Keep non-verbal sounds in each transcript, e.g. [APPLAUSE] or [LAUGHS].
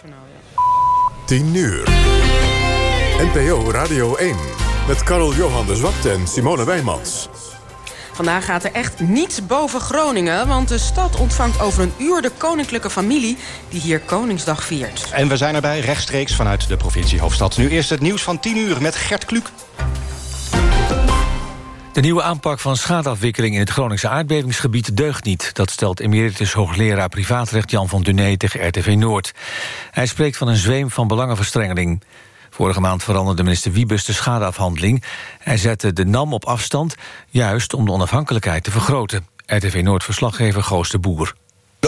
Journaal, ja. 10 uur. NPO Radio 1. Met Karel Johan de Zwart en Simone Wijmans. Vandaag gaat er echt niets boven Groningen... want de stad ontvangt over een uur de koninklijke familie... die hier Koningsdag viert. En we zijn erbij rechtstreeks vanuit de provincie Hoofdstad. Nu eerst het nieuws van 10 uur met Gert Kluk. De nieuwe aanpak van schadeafwikkeling in het Groningse aardbevingsgebied deugt niet. Dat stelt emeritus hoogleraar privaatrecht Jan van Duné tegen RTV Noord. Hij spreekt van een zweem van belangenverstrengeling. Vorige maand veranderde minister Wiebes de schadeafhandeling. Hij zette de NAM op afstand, juist om de onafhankelijkheid te vergroten. RTV Noord-verslaggever Goos de Boer.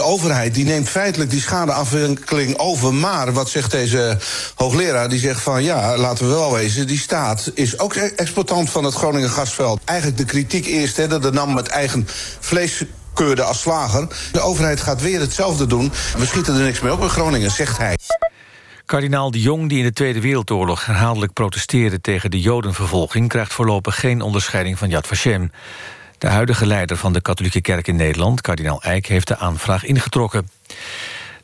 De overheid die neemt feitelijk die schadeafwikkeling over. Maar wat zegt deze hoogleraar? Die zegt van ja, laten we wel wezen, die staat is ook exploitant van het Groningen gasveld. Eigenlijk de kritiek eerst hè, dat de NAM met eigen vlees keurde als slager. De overheid gaat weer hetzelfde doen. We schieten er niks mee op in Groningen, zegt hij. Kardinaal de Jong, die in de Tweede Wereldoorlog herhaaldelijk protesteerde tegen de Jodenvervolging, krijgt voorlopig geen onderscheiding van Yad Vashem. De huidige leider van de katholieke kerk in Nederland, kardinaal Eijk, heeft de aanvraag ingetrokken.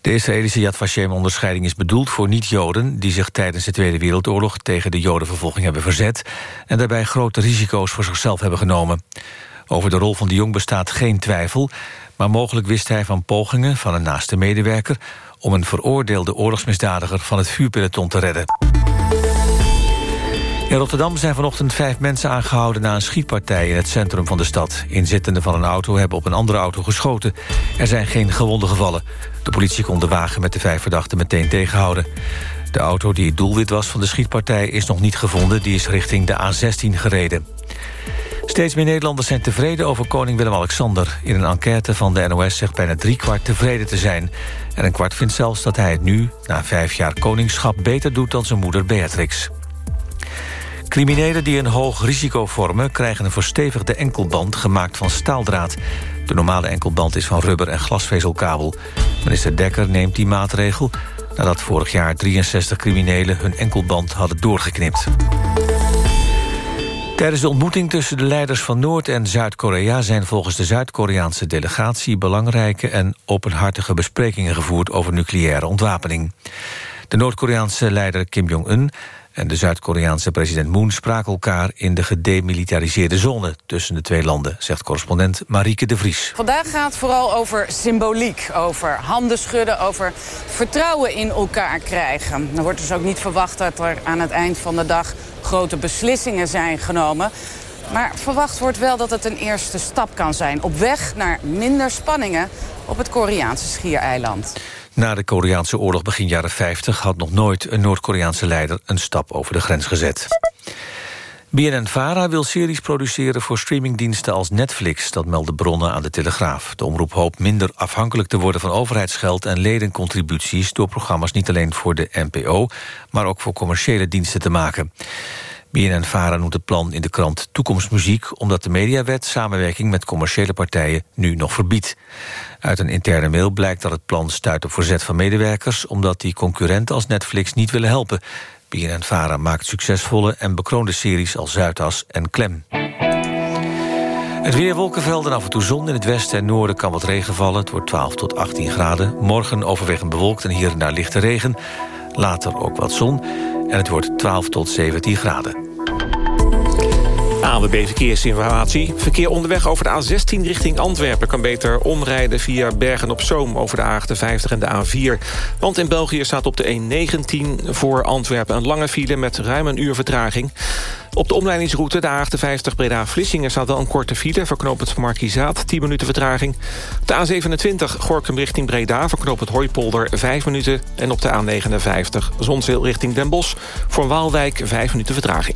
De Israëlische Yad Vashem-onderscheiding is bedoeld voor niet-Joden... die zich tijdens de Tweede Wereldoorlog tegen de Jodenvervolging hebben verzet... en daarbij grote risico's voor zichzelf hebben genomen. Over de rol van de Jong bestaat geen twijfel... maar mogelijk wist hij van pogingen van een naaste medewerker... om een veroordeelde oorlogsmisdadiger van het vuurpeloton te redden. In Rotterdam zijn vanochtend vijf mensen aangehouden... na een schietpartij in het centrum van de stad. Inzittenden van een auto hebben op een andere auto geschoten. Er zijn geen gewonden gevallen. De politie kon de wagen met de vijf verdachten meteen tegenhouden. De auto die het doelwit was van de schietpartij is nog niet gevonden. Die is richting de A16 gereden. Steeds meer Nederlanders zijn tevreden over koning Willem-Alexander. In een enquête van de NOS zegt bijna driekwart tevreden te zijn. En een kwart vindt zelfs dat hij het nu, na vijf jaar koningschap... beter doet dan zijn moeder Beatrix. Criminelen die een hoog risico vormen... krijgen een verstevigde enkelband gemaakt van staaldraad. De normale enkelband is van rubber en glasvezelkabel. Minister Dekker neemt die maatregel... nadat vorig jaar 63 criminelen hun enkelband hadden doorgeknipt. Tijdens de ontmoeting tussen de leiders van Noord- en Zuid-Korea... zijn volgens de Zuid-Koreaanse delegatie belangrijke en openhartige besprekingen gevoerd over nucleaire ontwapening. De Noord-Koreaanse leider Kim Jong-un en de Zuid-Koreaanse president Moon spraken elkaar in de gedemilitariseerde zone tussen de twee landen, zegt correspondent Marieke de Vries. Vandaag gaat het vooral over symboliek, over handen schudden, over vertrouwen in elkaar krijgen. Er wordt dus ook niet verwacht dat er aan het eind van de dag grote beslissingen zijn genomen. Maar verwacht wordt wel dat het een eerste stap kan zijn op weg naar minder spanningen op het Koreaanse schiereiland. Na de Koreaanse oorlog begin jaren 50 had nog nooit een Noord-Koreaanse leider een stap over de grens gezet. BNN-VARA wil series produceren voor streamingdiensten als Netflix. Dat melden bronnen aan de Telegraaf. De omroep hoopt minder afhankelijk te worden van overheidsgeld... en ledencontributies door programma's niet alleen voor de NPO... maar ook voor commerciële diensten te maken. BNN-VARA noemt het plan in de krant Toekomstmuziek... omdat de mediawet samenwerking met commerciële partijen nu nog verbiedt. Uit een interne mail blijkt dat het plan stuit op verzet van medewerkers... omdat die concurrenten als Netflix niet willen helpen. BNN-VARA maakt succesvolle en bekroonde series als Zuidas en Klem. Het weer wolkenvelden af en toe zon. In het westen en noorden kan wat regen vallen. Het wordt 12 tot 18 graden. Morgen overwegend bewolkt en hier en daar lichte regen. Later ook wat zon. En het wordt 12 tot 17 graden. ANWB Verkeersinformatie. Verkeer onderweg over de A16 richting Antwerpen... kan beter omrijden via Bergen-op-Zoom over de A58 en de A4. Want in België staat op de E19 voor Antwerpen... een lange file met ruim een uur vertraging. Op de omleidingsroute, de A58 Breda-Vlissingen... staat wel een korte file, verknopend Markizaat, 10 minuten vertraging. De A27 Gorkum richting Breda, verknopend Hooipolder, 5 minuten. En op de A59 Zonzeel richting Den Bosch, voor Waalwijk, 5 minuten vertraging.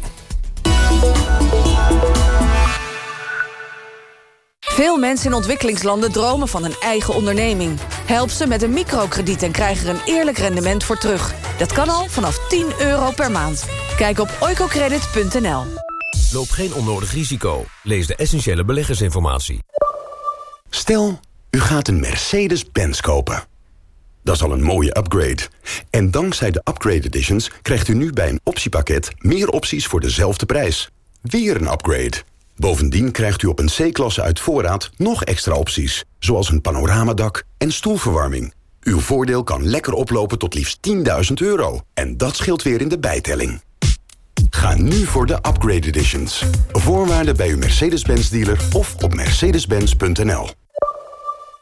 Veel mensen in ontwikkelingslanden dromen van een eigen onderneming. Help ze met een microkrediet en krijg er een eerlijk rendement voor terug. Dat kan al vanaf 10 euro per maand. Kijk op oicocredit.nl. Loop geen onnodig risico. Lees de essentiële beleggersinformatie. Stel, u gaat een Mercedes-Benz kopen. Dat is al een mooie upgrade. En dankzij de Upgrade Editions krijgt u nu bij een optiepakket... meer opties voor dezelfde prijs. Weer een upgrade. Bovendien krijgt u op een C-klasse uit voorraad nog extra opties... zoals een panoramadak en stoelverwarming. Uw voordeel kan lekker oplopen tot liefst 10.000 euro. En dat scheelt weer in de bijtelling. Ga nu voor de upgrade editions. Voorwaarden bij uw Mercedes-Benz dealer of op mercedes-benz.nl.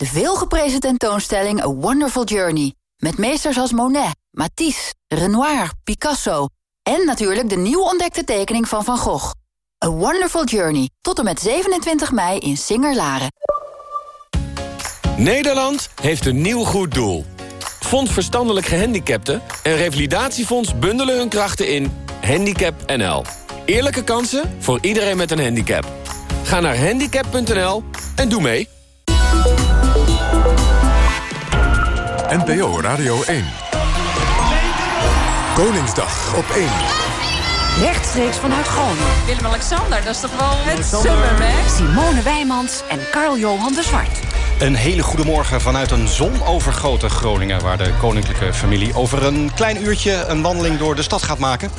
De veelgeprezen tentoonstelling A Wonderful Journey. Met meesters als Monet, Matisse, Renoir, Picasso... en natuurlijk de nieuw ontdekte tekening van Van Gogh. A Wonderful Journey. Tot en met 27 mei in Singer-Laren. Nederland heeft een nieuw goed doel. Fonds Verstandelijk Gehandicapten en Revalidatiefonds bundelen hun krachten in Handicap NL. Eerlijke kansen voor iedereen met een handicap. Ga naar handicap.nl en doe mee. NPO Radio 1. Koningsdag op 1. Rechtstreeks vanuit Groningen. Willem-Alexander, dat is toch wel het Summermax. Simone Wijmans en Carl-Johan de Zwart. Een hele goede morgen vanuit een zonovergoten Groningen... waar de koninklijke familie over een klein uurtje een wandeling door de stad gaat maken.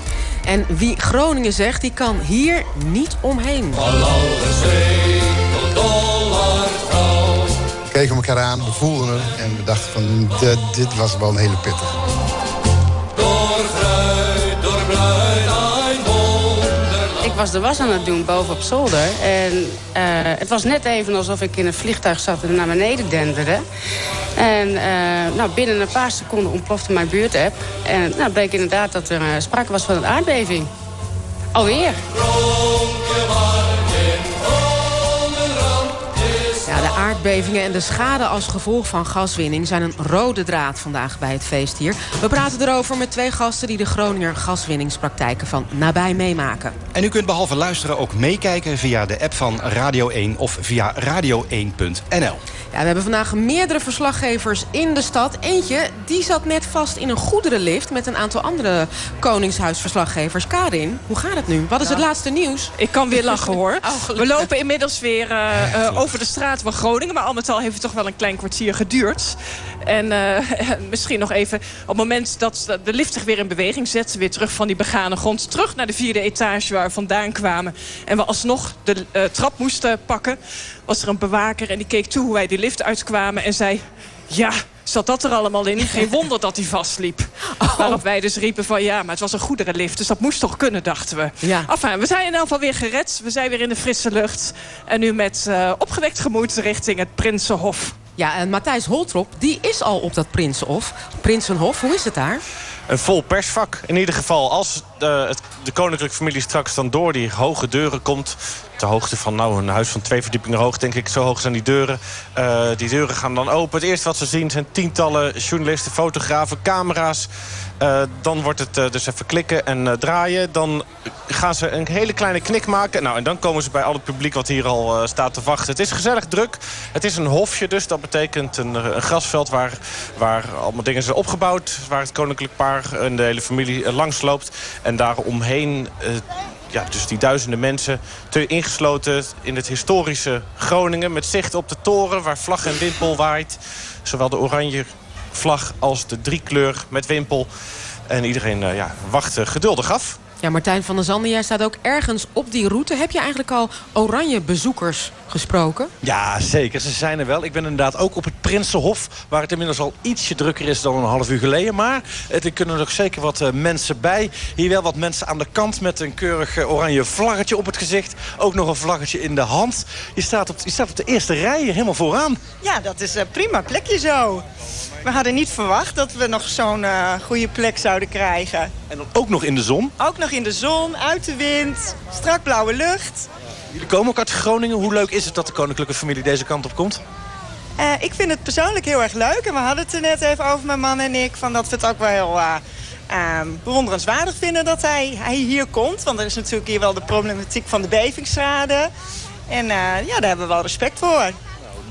En wie Groningen zegt, die kan hier niet omheen. We keken elkaar aan, we voelden het en we dachten van dit, dit was wel een hele pittige. Ik was de was aan het doen boven op zolder. En eh, het was net even alsof ik in een vliegtuig zat en naar beneden denderde. En eh, nou, binnen een paar seconden ontplofte mijn buurtapp. En nou, bleek inderdaad dat er uh, sprake was van een aardbeving. Alweer. Ja, de aardbevingen en de schade als gevolg van gaswinning... zijn een rode draad vandaag bij het feest hier. We praten erover met twee gasten die de Groninger gaswinningspraktijken van nabij meemaken. En u kunt behalve luisteren ook meekijken via de app van Radio 1 of via radio1.nl. Ja, we hebben vandaag meerdere verslaggevers in de stad. Eentje, die zat net vast in een goederenlift... met een aantal andere Koningshuisverslaggevers. Karin, hoe gaat het nu? Wat is het laatste nieuws? Ik kan weer lachen, hoor. [LAUGHS] Oh, we lopen inmiddels weer uh, uh, over de straat van Groningen. Maar al met al heeft het toch wel een klein kwartier geduurd. En [LAUGHS] uh, misschien nog even op het moment dat de lift zich weer in beweging zet... weer terug van die begane grond, terug naar de vierde etage waar we vandaan kwamen... en we alsnog de uh, trap moesten pakken... was er een bewaker en die keek toe hoe wij die lift uitkwamen en zei... ja, zat dat er allemaal in? Geen [LAUGHS] wonder dat hij vastliep. Oh. Waarop wij dus riepen van ja, maar het was een goederenlift. Dus dat moest toch kunnen, dachten we. Ja. Enfin, we zijn in elk geval weer gered. We zijn weer in de frisse lucht. En nu met uh, opgewekt gemoed richting het Prinsenhof. Ja, en Matthijs Holtrop, die is al op dat Prinsenhof. Prinsenhof, hoe is het daar? Een vol persvak. In ieder geval, als de, het, de koninklijke familie straks dan door die hoge deuren komt... ter hoogte van nou, een huis van twee verdiepingen hoog, denk ik. Zo hoog zijn die deuren. Uh, die deuren gaan dan open. Het eerste wat ze zien zijn tientallen journalisten, fotografen, camera's. Uh, dan wordt het uh, dus even klikken en draaien. Dan gaan ze een hele kleine knik maken. Nou, en dan komen ze bij al het publiek wat hier al staat te wachten. Het is gezellig druk. Het is een hofje dus. Dat betekent een, een grasveld waar, waar allemaal dingen zijn opgebouwd. Waar het koninklijk paar en de hele familie langs loopt. En daaromheen ja, dus die duizenden mensen te ingesloten in het historische Groningen... met zicht op de toren waar vlag en wimpel waait. Zowel de oranje vlag als de driekleur met wimpel. En iedereen uh, ja, wacht uh, geduldig af. Ja, Martijn van der Zanden, jij staat ook ergens op die route. Heb je eigenlijk al oranje bezoekers gesproken? Ja, zeker. Ze zijn er wel. Ik ben inderdaad ook op het Prinsenhof... waar het inmiddels al ietsje drukker is dan een half uur geleden. Maar er kunnen nog zeker wat uh, mensen bij. Hier wel wat mensen aan de kant met een keurig uh, oranje vlaggetje op het gezicht. Ook nog een vlaggetje in de hand. Je staat op, je staat op de eerste rij helemaal vooraan. Ja, dat is een prima plekje zo. We hadden niet verwacht dat we nog zo'n uh, goede plek zouden krijgen. En dan ook nog in de zon? Ook nog in de zon, uit de wind, strak blauwe lucht. Jullie komen ook uit Groningen. Hoe leuk is het dat de koninklijke familie deze kant op komt? Uh, ik vind het persoonlijk heel erg leuk. En we hadden het er net even over, mijn man en ik... Van dat we het ook wel heel uh, uh, bewonderenswaardig vinden dat hij, hij hier komt. Want er is natuurlijk hier wel de problematiek van de bevingsschade. En ja, daar hebben we wel respect voor.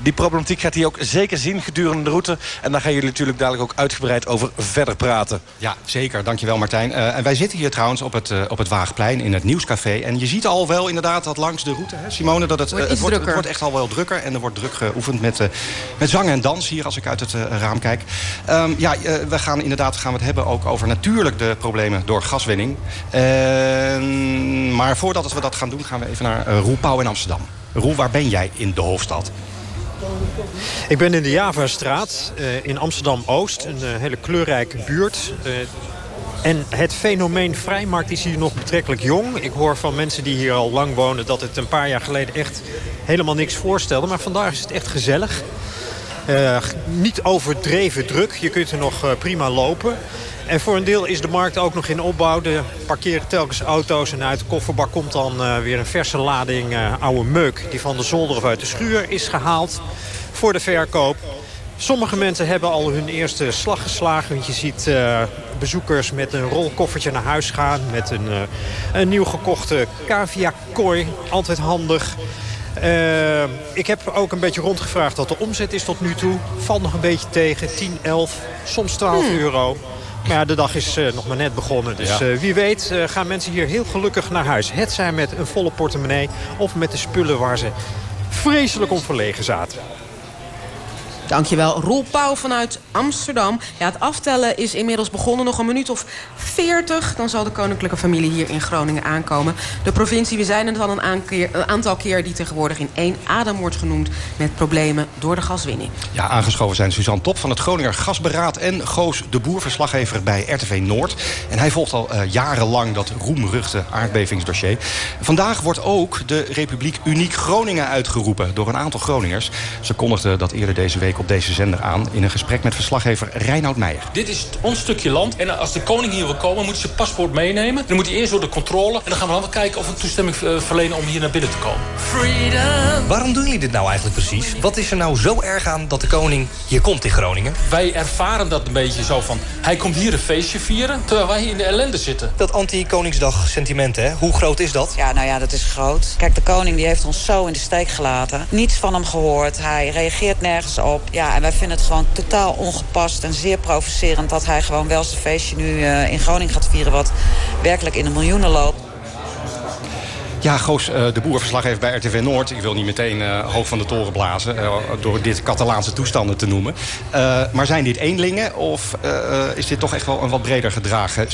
Die problematiek gaat hij ook zeker zien gedurende de route. En daar gaan jullie natuurlijk dadelijk ook uitgebreid over verder praten. Ja, zeker. Dankjewel Martijn. Uh, en wij zitten hier trouwens op het, uh, op het Waagplein in het Nieuwscafé. En je ziet al wel inderdaad dat langs de route, hè, Simone... dat het, wordt, het, wordt, het, wordt, echt al wel drukker. En er wordt druk geoefend met, met zang en dans hier als ik uit het raam kijk. Um, ja, we gaan inderdaad gaan we het hebben ook over natuurlijk de problemen door gaswinning. maar voordat we dat gaan doen gaan we even naar Roel Pauw in Amsterdam. Roel, waar ben jij in de hoofdstad? Ik ben in de Javastraat uh, in Amsterdam-Oost. Een uh, hele kleurrijke buurt. Uh, en het fenomeen vrijmarkt is hier nog betrekkelijk jong. Ik hoor van mensen die hier al lang wonen... dat het een paar jaar geleden echt helemaal niks voorstelde. Maar vandaag is het echt gezellig. niet overdreven druk. Je kunt er nog prima lopen. En voor een deel is de markt ook nog in opbouw. Er parkeren telkens auto's en uit de kofferbak komt dan uh, weer een verse lading uh, oude meuk... die van de zolder of uit de schuur is gehaald voor de verkoop. Sommige mensen hebben al hun eerste slag geslagen. Want je ziet uh, bezoekers met een rolkoffertje naar huis gaan... met een, een nieuw gekochte cavia-kooi. Altijd handig. Uh, ik heb ook een beetje rondgevraagd wat de omzet is tot nu toe. Valt nog een beetje tegen. 10, 11, soms 12 hmm. euro. Maar ja, de dag is uh, nog maar net begonnen. Dus uh, wie weet uh, gaan mensen hier heel gelukkig naar huis. Het zijn met een volle portemonnee of met de spullen waar ze vreselijk om verlegen zaten. Dankjewel, Roel Pauw vanuit Amsterdam. Ja, het aftellen is inmiddels begonnen. Nog een minuut of 40. Dan zal de koninklijke familie hier in Groningen aankomen. De provincie, we zijn het al een, een aantal keer... die tegenwoordig in één adem wordt genoemd... met problemen door de gaswinning. Ja, aangeschoven zijn Suzanne Top van het Groninger Gasberaad... en Goos de Boer, verslaggever bij RTV Noord. En hij volgt al uh, jarenlang dat roemruchte aardbevingsdossier. Vandaag wordt ook de Republiek Uniek Groningen uitgeroepen... door een aantal Groningers. Ze kondigden dat eerder deze week op deze zender aan... in een gesprek met verslaggever Reinoud Meijer. Dit is ons stukje land. En als de koning hier wil komen, moet hij zijn paspoort meenemen. Dan moet hij eerst door de controle. En dan gaan we dan kijken of we toestemming uh, verlenen om hier naar binnen te komen. Freedom. Waarom doen jullie dit nou eigenlijk precies? Wat is er nou zo erg aan dat de koning hier komt in Groningen? Wij ervaren dat een beetje zo van... hij komt hier een feestje vieren, terwijl wij hier in de ellende zitten. Dat anti-Koningsdag sentiment, hè? Hoe groot is dat? Ja, nou ja, dat is groot. Kijk, de koning die heeft ons zo in de steek gelaten. Niets van hem gehoord. Hij reageert nergens op. Ja, en wij vinden het gewoon totaal ongepast en zeer provocerend... dat hij gewoon wel zijn feestje nu uh, in Groningen gaat vieren... wat werkelijk in de miljoenen loopt. Ja, Goos, uh, de boerverslaggever bij RTV Noord. Ik wil niet meteen uh, hoog van de toren blazen... Uh, door dit Catalaanse toestanden te noemen. maar zijn dit eenlingen of is dit toch echt wel een wat breder gedragen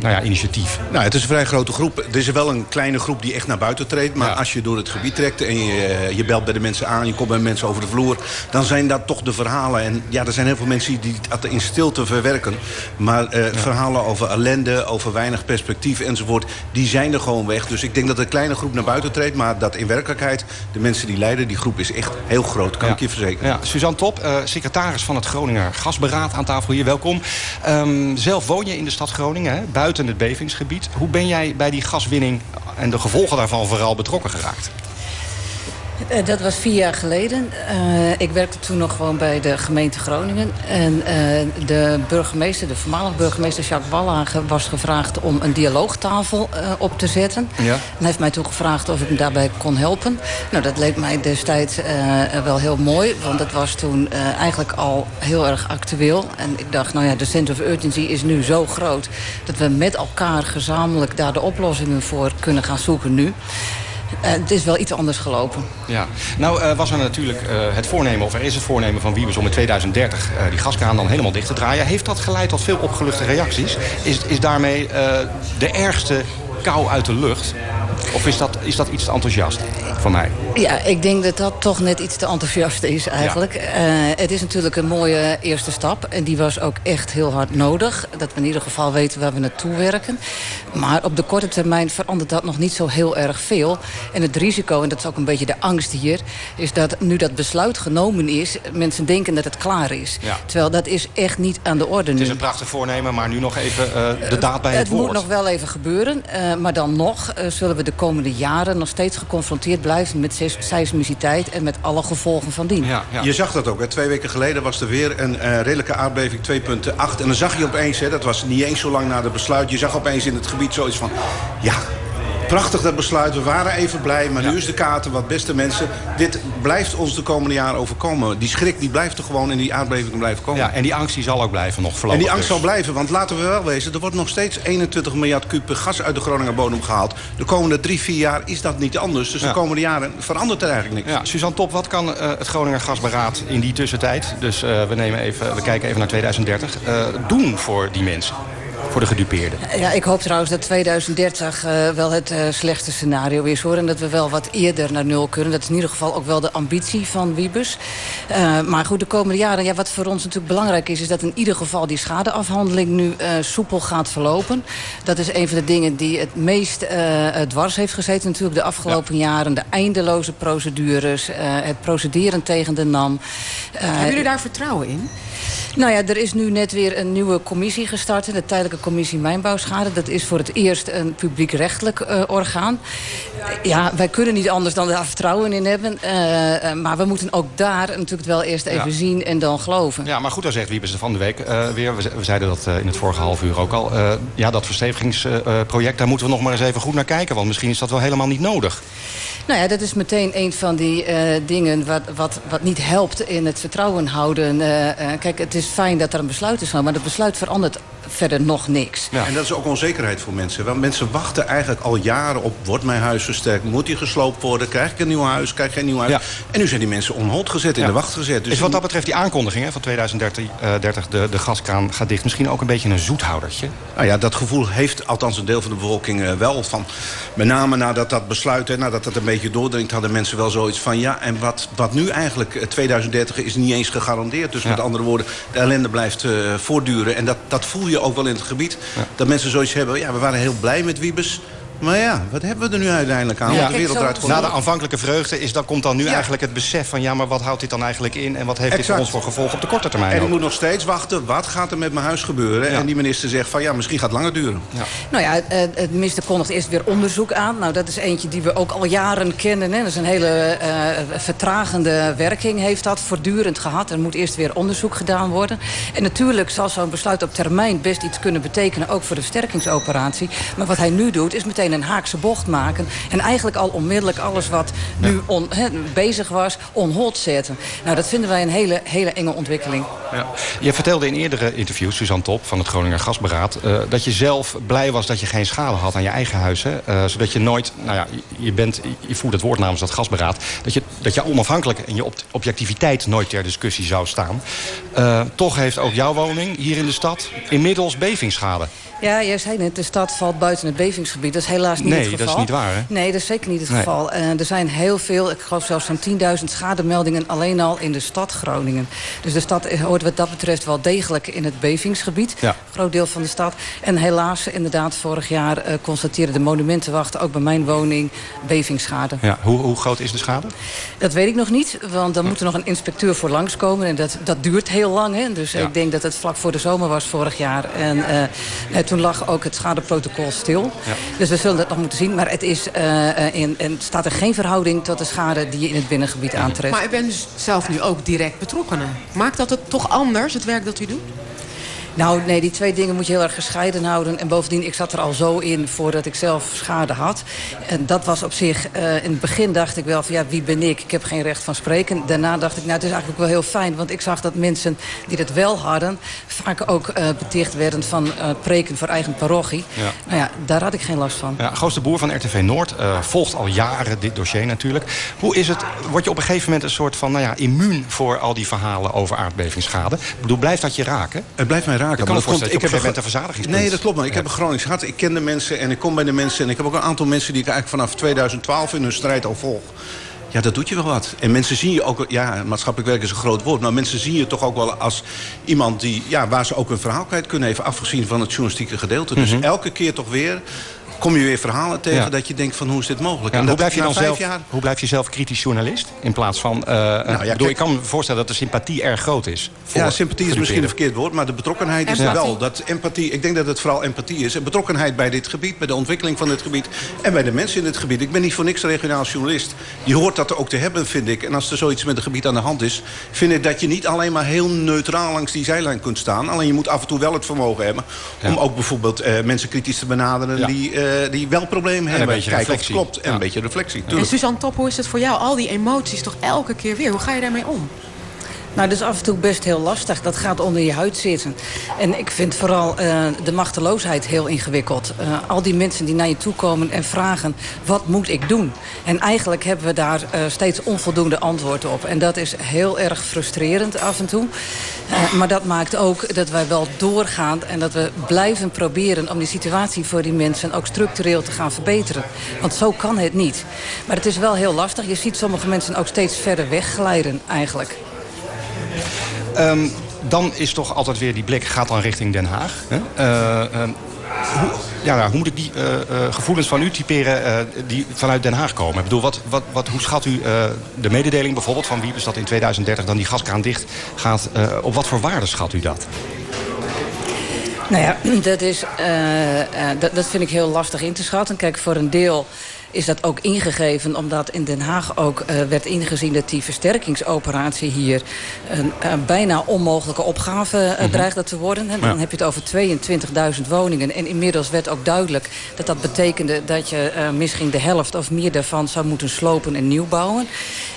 nou ja, initiatief? Nou, het is een vrij grote groep. Er is wel een kleine groep die echt naar buiten treedt. Maar ja. als je door het gebied trekt en je, je belt bij de mensen aan... je komt bij mensen over de vloer... dan zijn dat toch de verhalen. En ja, er zijn heel veel mensen die het in stilte verwerken. Maar ja. verhalen over ellende, over weinig perspectief enzovoort... die zijn er gewoon weg. Dus ik denk dat het kleine groep naar buiten treedt... maar dat in werkelijkheid de mensen die leiden... die groep is echt heel groot, kan ja. ik je verzekeren. Ja. Suzanne Top, uh, secretaris van het Groninger Gasberaad aan tafel hier. Welkom. Um, zelf woon je in de stad Groningen, hè, buiten het bevingsgebied. Hoe ben jij bij die gaswinning en de gevolgen daarvan vooral betrokken geraakt? Uh, dat was vier jaar geleden. Uh, ik werkte toen nog gewoon bij de gemeente Groningen. En uh, de burgemeester, de voormalige burgemeester Jacques Wallage... was gevraagd om een dialoogtafel op te zetten. Ja. En hij heeft mij toen gevraagd of ik hem daarbij kon helpen. Nou, dat leek mij destijds wel heel mooi. Want het was toen eigenlijk al heel erg actueel. En ik dacht, nou ja, de sense of urgency is nu zo groot... dat we met elkaar gezamenlijk daar de oplossingen voor kunnen gaan zoeken nu. Uh, het is wel iets anders gelopen. Ja, nou uh, was er natuurlijk uh, het voornemen, of er is het voornemen van Wiebes om in 2030 die gaskraan dan helemaal dicht te draaien. Heeft dat geleid tot veel opgeluchte reacties? Is, is daarmee de ergste kou uit de lucht? Of is dat, is dat iets te enthousiast van mij? Ja, ik denk dat dat toch net iets te enthousiast is eigenlijk. Ja. Uh, het is natuurlijk een mooie eerste stap. En die was ook echt heel hard nodig. Dat we in ieder geval weten waar we naartoe werken. Maar op de korte termijn verandert dat nog niet zo heel erg veel. En het risico, en dat is ook een beetje de angst hier... is dat nu dat besluit genomen is... mensen denken dat het klaar is. Ja. Terwijl dat is echt niet aan de orde nu. Het is een prachtig voornemen, maar nu nog even uh, de daad bij het, het woord. Het moet nog wel even gebeuren. Uh, maar dan nog zullen we de komende jaren nog steeds geconfronteerd blijven... met seismiciteit en met alle gevolgen van dien. Ja, ja. Je zag dat ook. Hè. Twee weken geleden was er weer een uh, redelijke aardbeving 2.8. En dan zag je opeens, hè, dat was niet eens zo lang na het besluit... je zag opeens in het gebied zoiets van... ja, Prachtig dat besluit. We waren even blij, maar nu is de kaarten wat beste mensen. Dit blijft ons de komende jaren overkomen. Die schrik die blijft er gewoon en die aardbeving blijft komen. Ja, en die angst die zal ook blijven nog voorlopig. En die angst dus. zal blijven, want laten we wel wezen... er wordt nog steeds 21 miljard kuub gas uit de Groninger bodem gehaald. De komende drie, vier jaar is dat niet anders. Dus Ja. de komende jaren verandert er eigenlijk niks. Ja, Suzanne Top, wat kan eh, het Groninger Gasberaad in die tussentijd... dus eh, we, nemen even, we kijken even naar 2030, eh, doen voor die mensen? Voor de gedupeerden? Ja, ik hoop trouwens dat 2030 eh, wel het eh, slechtste scenario is hoor. En dat we wel wat eerder naar nul kunnen. Dat is in ieder geval ook wel de ambitie van Wiebes. Eh, maar goed, de komende jaren, ja, wat voor ons natuurlijk belangrijk is... is dat in ieder geval die schadeafhandeling nu eh, soepel gaat verlopen. Dat is een van de dingen die het meest eh, dwars heeft gezeten natuurlijk de afgelopen jaren. De eindeloze procedures, eh, het procederen tegen de NAM. Hebben jullie daar vertrouwen in? nou ja, er is nu net weer een nieuwe commissie gestart. De tijdelijke commissie Mijnbouwschade. Dat is voor het eerst een publiekrechtelijk eh, orgaan. Ja, wij kunnen niet anders dan daar vertrouwen in hebben. Eh, eh, maar we moeten ook daar natuurlijk wel eerst even Ja. zien en dan geloven. Ja, maar goed, dan zegt Wiebes van de Week weer. We, ze- we zeiden dat in het vorige half uur ook al. ja, dat verstevigingsproject, daar moeten we nog maar eens even goed naar kijken. Want misschien is dat wel helemaal niet nodig. Nou ja, dat is meteen een van die dingen wat, wat, wat niet helpt in het vertrouwen houden. Kijk, het is fijn dat er een besluit is, maar dat besluit verandert verder nog niks. En dat is ook onzekerheid voor mensen. Want mensen wachten eigenlijk al jaren op... wordt mijn huis versterkt? Moet die gesloopt worden? Krijg ik een nieuw huis? Krijg ik geen nieuw huis? En nu zijn die mensen on hold gezet, in Ja. de wacht gezet. Dus is wat dat betreft die aankondiging hè, van 2030, eh, 30, de, de gaskraan gaat dicht... misschien ook een beetje een zoethoudertje? Nou ja, dat gevoel heeft althans een deel van de bevolking eh, wel. Van, met name nadat dat besluit, hè, nadat dat een beetje doordringt... hadden mensen wel zoiets van... ja, en wat, wat nu eigenlijk, eh, 2030 is niet eens gegarandeerd. Dus met andere woorden, de ellende blijft eh, voortduren. En dat, dat voel je ook wel in het gebied. Dat mensen zoiets hebben, ja, we waren heel blij met Wiebes... Maar ja, wat hebben we er nu uiteindelijk aan? Want de wereld draait gewoon Na de aanvankelijke vreugde is, dan komt dan nu Ja. eigenlijk het besef van... ja, maar wat houdt dit dan eigenlijk in en wat heeft dit voor ons voor gevolgen op de korte termijn? En ik ook? moet nog steeds wachten, wat gaat er met mijn huis gebeuren? En die minister zegt van ja, misschien gaat het langer duren. Nou ja, het, het minister kondigt eerst weer onderzoek aan. Nou, dat is eentje die we ook al jaren kennen. Hè. Dat is een hele eh, vertragende werking heeft dat voortdurend gehad. Er moet eerst weer onderzoek gedaan worden. En natuurlijk zal zo'n besluit op termijn best iets kunnen betekenen... ook voor de versterkingsoperatie. Maar wat hij nu doet, is meteen een haakse bocht maken. En eigenlijk al onmiddellijk alles wat nu on- bezig was, on hold zetten. Nou, dat vinden wij een hele, hele enge ontwikkeling. Ja. Je vertelde in eerdere interviews, Suzanne Top van het Groninger Gasberaad... eh, dat je zelf blij was dat je geen schade had aan je eigen huis. Hè? Eh, zodat je nooit, nou ja, je- bent, je voert het woord namens dat gasberaad... dat je, dat je onafhankelijk en je op- objectiviteit nooit ter discussie zou staan. Eh, toch heeft ook jouw woning hier in de stad inmiddels bevingsschade. Ja, jij zei net, de stad valt buiten het bevingsgebied. Dat is helaas niet Nee, het dat geval. is niet waar, hè? Nee, dat is zeker niet het Nee. geval. Eh, er zijn heel veel, ik geloof zelfs zo'n 10.000 schademeldingen... alleen al in de stad Groningen. Dus de stad hoort wat dat betreft wel degelijk in het bevingsgebied. Ja. Een groot deel van de stad. En helaas, inderdaad, vorig jaar eh constateerde de monumentenwacht... ook bij mijn woning bevingsschade. Ja, hoe, hoe groot is de schade? Dat weet ik nog niet, want dan moet er nog een inspecteur voor langskomen. En dat, dat duurt heel lang. Hè? Dus Ja. ik denk dat het vlak voor de zomer was vorig jaar. En eh, eh, toen lag ook het schadeprotocol stil. Dus we zullen dat nog moeten zien. Maar het is, eh, eh, in, en staat er geen verhouding tot de schade die je in het binnengebied aantreft. Maar u bent dus zelf nu ook direct betrokkenen. Maakt dat het toch anders, het werk dat u doet? Nou, nee, die twee dingen moet je heel erg gescheiden houden. En bovendien, ik zat er al zo in voordat ik zelf schade had. En dat was op zich, eh, in het begin dacht ik wel van ja, wie ben ik? Ik heb geen recht van spreken. Daarna dacht ik, nou, het is eigenlijk wel heel fijn. Want ik zag dat mensen die het wel hadden... vaak ook eh, beticht werden van eh, preken voor eigen parochie. Ja. Nou ja, daar had ik geen last van. Ja, Goos de Boer van RTV Noord eh, volgt al jaren dit dossier natuurlijk. Hoe is het, word je op een gegeven moment een soort van nou ja, immuun voor al die verhalen over aardbevingsschade? Ik bedoel, blijft dat je raken? Het blijft mij raken. Ik maar dat een heb verzadigingspunt... Nee, dat klopt. Maar ik heb een Gronings hart. Ik ken de mensen en ik kom bij de mensen. En ik heb ook een aantal mensen die ik eigenlijk vanaf 2012 in hun strijd al volg. Ja, dat doet je wel wat. En mensen zien je ook... Ja, maatschappelijk werk is een groot woord. Maar mensen zien je toch ook wel als iemand die... Ja, waar ze ook een verhaal kwijt kunnen even afgezien van het journalistieke gedeelte. Dus Mhm. elke keer toch weer kom je weer verhalen tegen... Ja. dat je denkt van hoe is dit mogelijk? Ja, en hoe, dat blijf je dan zelf, jaar... hoe blijf je zelf kritisch journalist? In plaats van... eh ja, ik bedoel, kijk- ik kan me voorstellen dat de sympathie erg groot is. voor- Ja, sympathie is misschien een verkeerd woord, maar de betrokkenheid is er wel. Dat empathie, ik denk dat het vooral empathie is. En betrokkenheid bij dit gebied, bij de ontwikkeling van dit gebied... en bij de mensen in dit gebied. Ik ben niet voor niks regionaal journalist. Je hoort dat ook te hebben, vind ik. En als er zoiets met het gebied aan de hand is... vind ik dat je niet alleen maar heel neutraal langs die zijlijn kunt staan. Alleen je moet af en toe wel het vermogen hebben... om ook bijvoorbeeld eh, mensen kritisch te benaderen... Ja. die eh, eh, die wel problemen hebben. beetje Kijken of het reflectie. klopt. En Ja. een beetje reflectie. En tuurlijk. Suzanne Top, hoe is het voor jou? Al die emoties toch elke keer weer. Hoe ga je daarmee om? Nou, dat is af en toe best heel lastig. Dat gaat onder je huid zitten. En ik vind vooral eh, de machteloosheid heel ingewikkeld. Eh, al die mensen die naar je toe komen en vragen... wat moet ik doen? En eigenlijk hebben we daar eh, steeds onvoldoende antwoord op. En dat is heel erg frustrerend af en toe. Maar dat maakt ook dat wij wel doorgaan... en dat we blijven proberen om die situatie voor die mensen... ook structureel te gaan verbeteren. Want zo kan het niet. Maar het is wel heel lastig. Je ziet sommige mensen ook steeds verder wegglijden eigenlijk. Ehm, dan is toch altijd weer die blik gaat dan richting Den Haag. Hè? Eh, ehm, hoe, ja, nou, hoe moet ik die eh, eh, gevoelens van u typeren die vanuit Den Haag komen? Ik bedoel, wat, wat, wat, hoe schat u de mededeling bijvoorbeeld van Wiebes... dat in 2030 dan die gaskraan dicht gaat... op wat voor waarde schat u dat? Nou ja, [CLEARS THROAT] dat, is, dat vind ik heel lastig in te schatten. Kijk, voor een deel is dat ook ingegeven omdat in Den Haag ook eh, werd ingezien... dat die versterkingsoperatie hier een bijna onmogelijke opgave eh, Mhm. dreigde te worden. En dan Ja. heb je het over 22.000 woningen. En inmiddels werd ook duidelijk dat dat betekende... dat je eh, misschien de helft of meer daarvan zou moeten slopen en nieuw bouwen.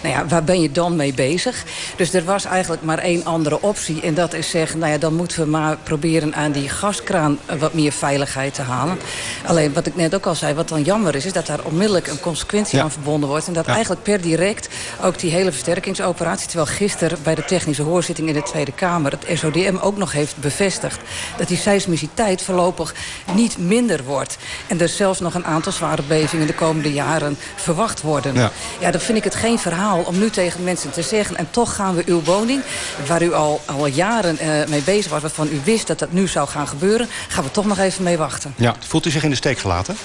Nou ja, waar ben je dan mee bezig? Dus er was eigenlijk maar één andere optie. En dat is zeggen, nou ja, dan moeten we maar proberen aan die gaskraan wat meer veiligheid te halen. Alleen wat ik net ook al zei, wat dan jammer is, is dat daar onmiddellijk een consequentie Ja. aan verbonden wordt. En dat Ja. eigenlijk per direct ook die hele versterkingsoperatie, terwijl gisteren bij de technische hoorzitting in de Tweede Kamer het SODM ook nog heeft bevestigd dat die seismiciteit voorlopig niet minder wordt. En er zelfs nog een aantal zware bevingen de komende jaren verwacht worden. Ja. Ja, dan vind ik het geen verhaal om nu tegen mensen te zeggen... en toch gaan we uw woning, waar u al, al jaren eh, mee bezig was... waarvan u wist dat dat nu zou gaan gebeuren... gaan we toch nog even mee wachten. Ja, voelt u zich in de steek gelaten?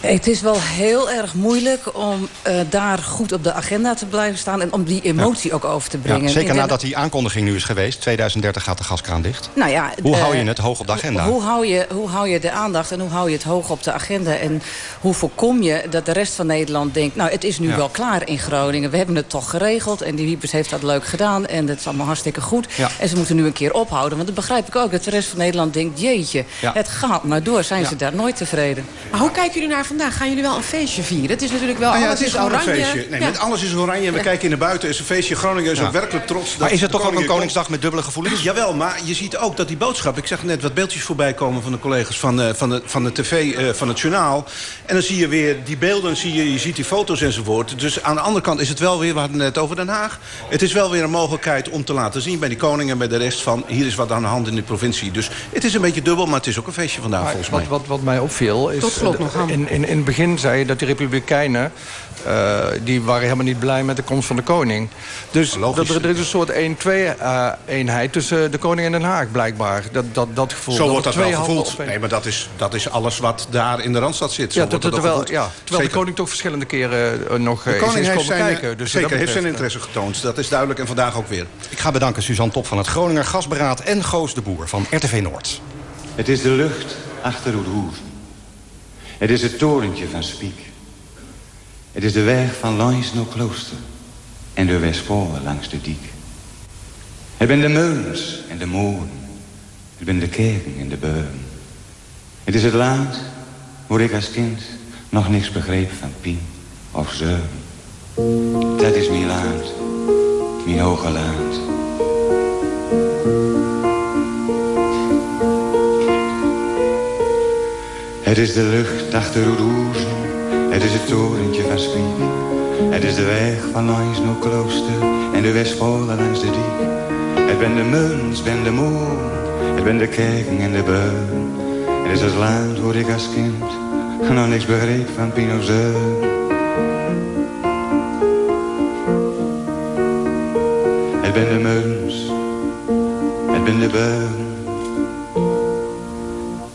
Het is wel heel erg moeilijk om eh, daar goed op de agenda te blijven staan... en om die emotie ook over te brengen. Ja, zeker Ik denk nadat die aankondiging nu is geweest. 2030 gaat de gaskraan dicht. Nou ja, Hoe hou je eh, het hoog op de agenda? Hoe hou, je, hoe hou je de aandacht en hoe hou je het hoog op de agenda? En hoe voorkom je dat de rest van Nederland denkt... nou, het is nu Ja. wel klaar in Groningen. We hebben het toch geregeld en die Wiepers heeft dat leuk gedaan... en dat is allemaal hartstikke goed. Ja. En ze moeten nu een keer ophouden. Want dat begrijp ik ook, dat de rest van Nederland denkt... jeetje, Ja. het gaat maar door. Zijn Ja. ze daar nooit tevreden? Maar hoe kijken jullie naar vandaag? Gaan jullie wel een feestje vieren? Het is natuurlijk wel Nou ja, alles het is oranje. een feestje. Nee, Ja. met alles is oranje. En we Ja. kijken in de buiten. Het is een feestje. Groningen is Ja. ook werkelijk trots. Maar is het toch ook een koning Koningsdag met dubbele gevoelens? Jawel, maar je ziet ook dat die boodschap... Ik zag net wat beeldjes voorbij komen van de collega's van, eh, van, de, van de tv, eh, van het journaal. En dan zie je weer die beelden, zie je, je ziet die foto's enzovoort. Dus aan de andere kant is het wel weer, we hadden het net over Den Haag... het is wel weer een mogelijkheid om te laten zien bij die koning en bij de rest van... hier is wat aan de hand in de provincie. Dus het is een beetje dubbel, maar het is ook een feestje vandaag Maar volgens wat, mij. wat, wat mij opviel is... Tot slot nog, in, in, in het begin zei je dat de Republikeinen... eh, die waren helemaal niet blij met de komst van de koning. Dus dat er, er is een soort 1-2-eenheid tussen de koning en Den Haag, blijkbaar. Dat, dat, dat gevoel. Zo wordt dat wel gevoeld. Nee, maar dat is, dat is alles wat daar in de Randstad zit. Zo Ja, het ook terwijl, ja, terwijl de koning toch verschillende keren eh, nog De eh, koning is heeft komen zijn, kijken. Dus zeker, dat heeft zijn interesse getoond. Dat is duidelijk en vandaag ook weer. Ik ga bedanken Suzanne Top van het Groninger Gasberaad... en Goos de Boer van RTV Noord. Het is de lucht achter het roer. Het is het torentje van Spiek. Het is de weg van langs naar klooster. En de Westpolen langs de diek. Het ben de meulens en de molen. Het ben de kerken en de beuren. Het is het land waar ik als kind nog niks begreep van pien of zeuren. Dat is mijn land, mijn hoge land. Het is de lucht achter rozen, het is het torentje van Spiek. Het is de weg van langs klooster en de Westpolen langs de diek. Het ben de muns, ben de moon, het ben de kerken en de beun. Het is het land waar ik als kind nog niks begreep van Pinozeun. Het ben de muns, het ben de beun.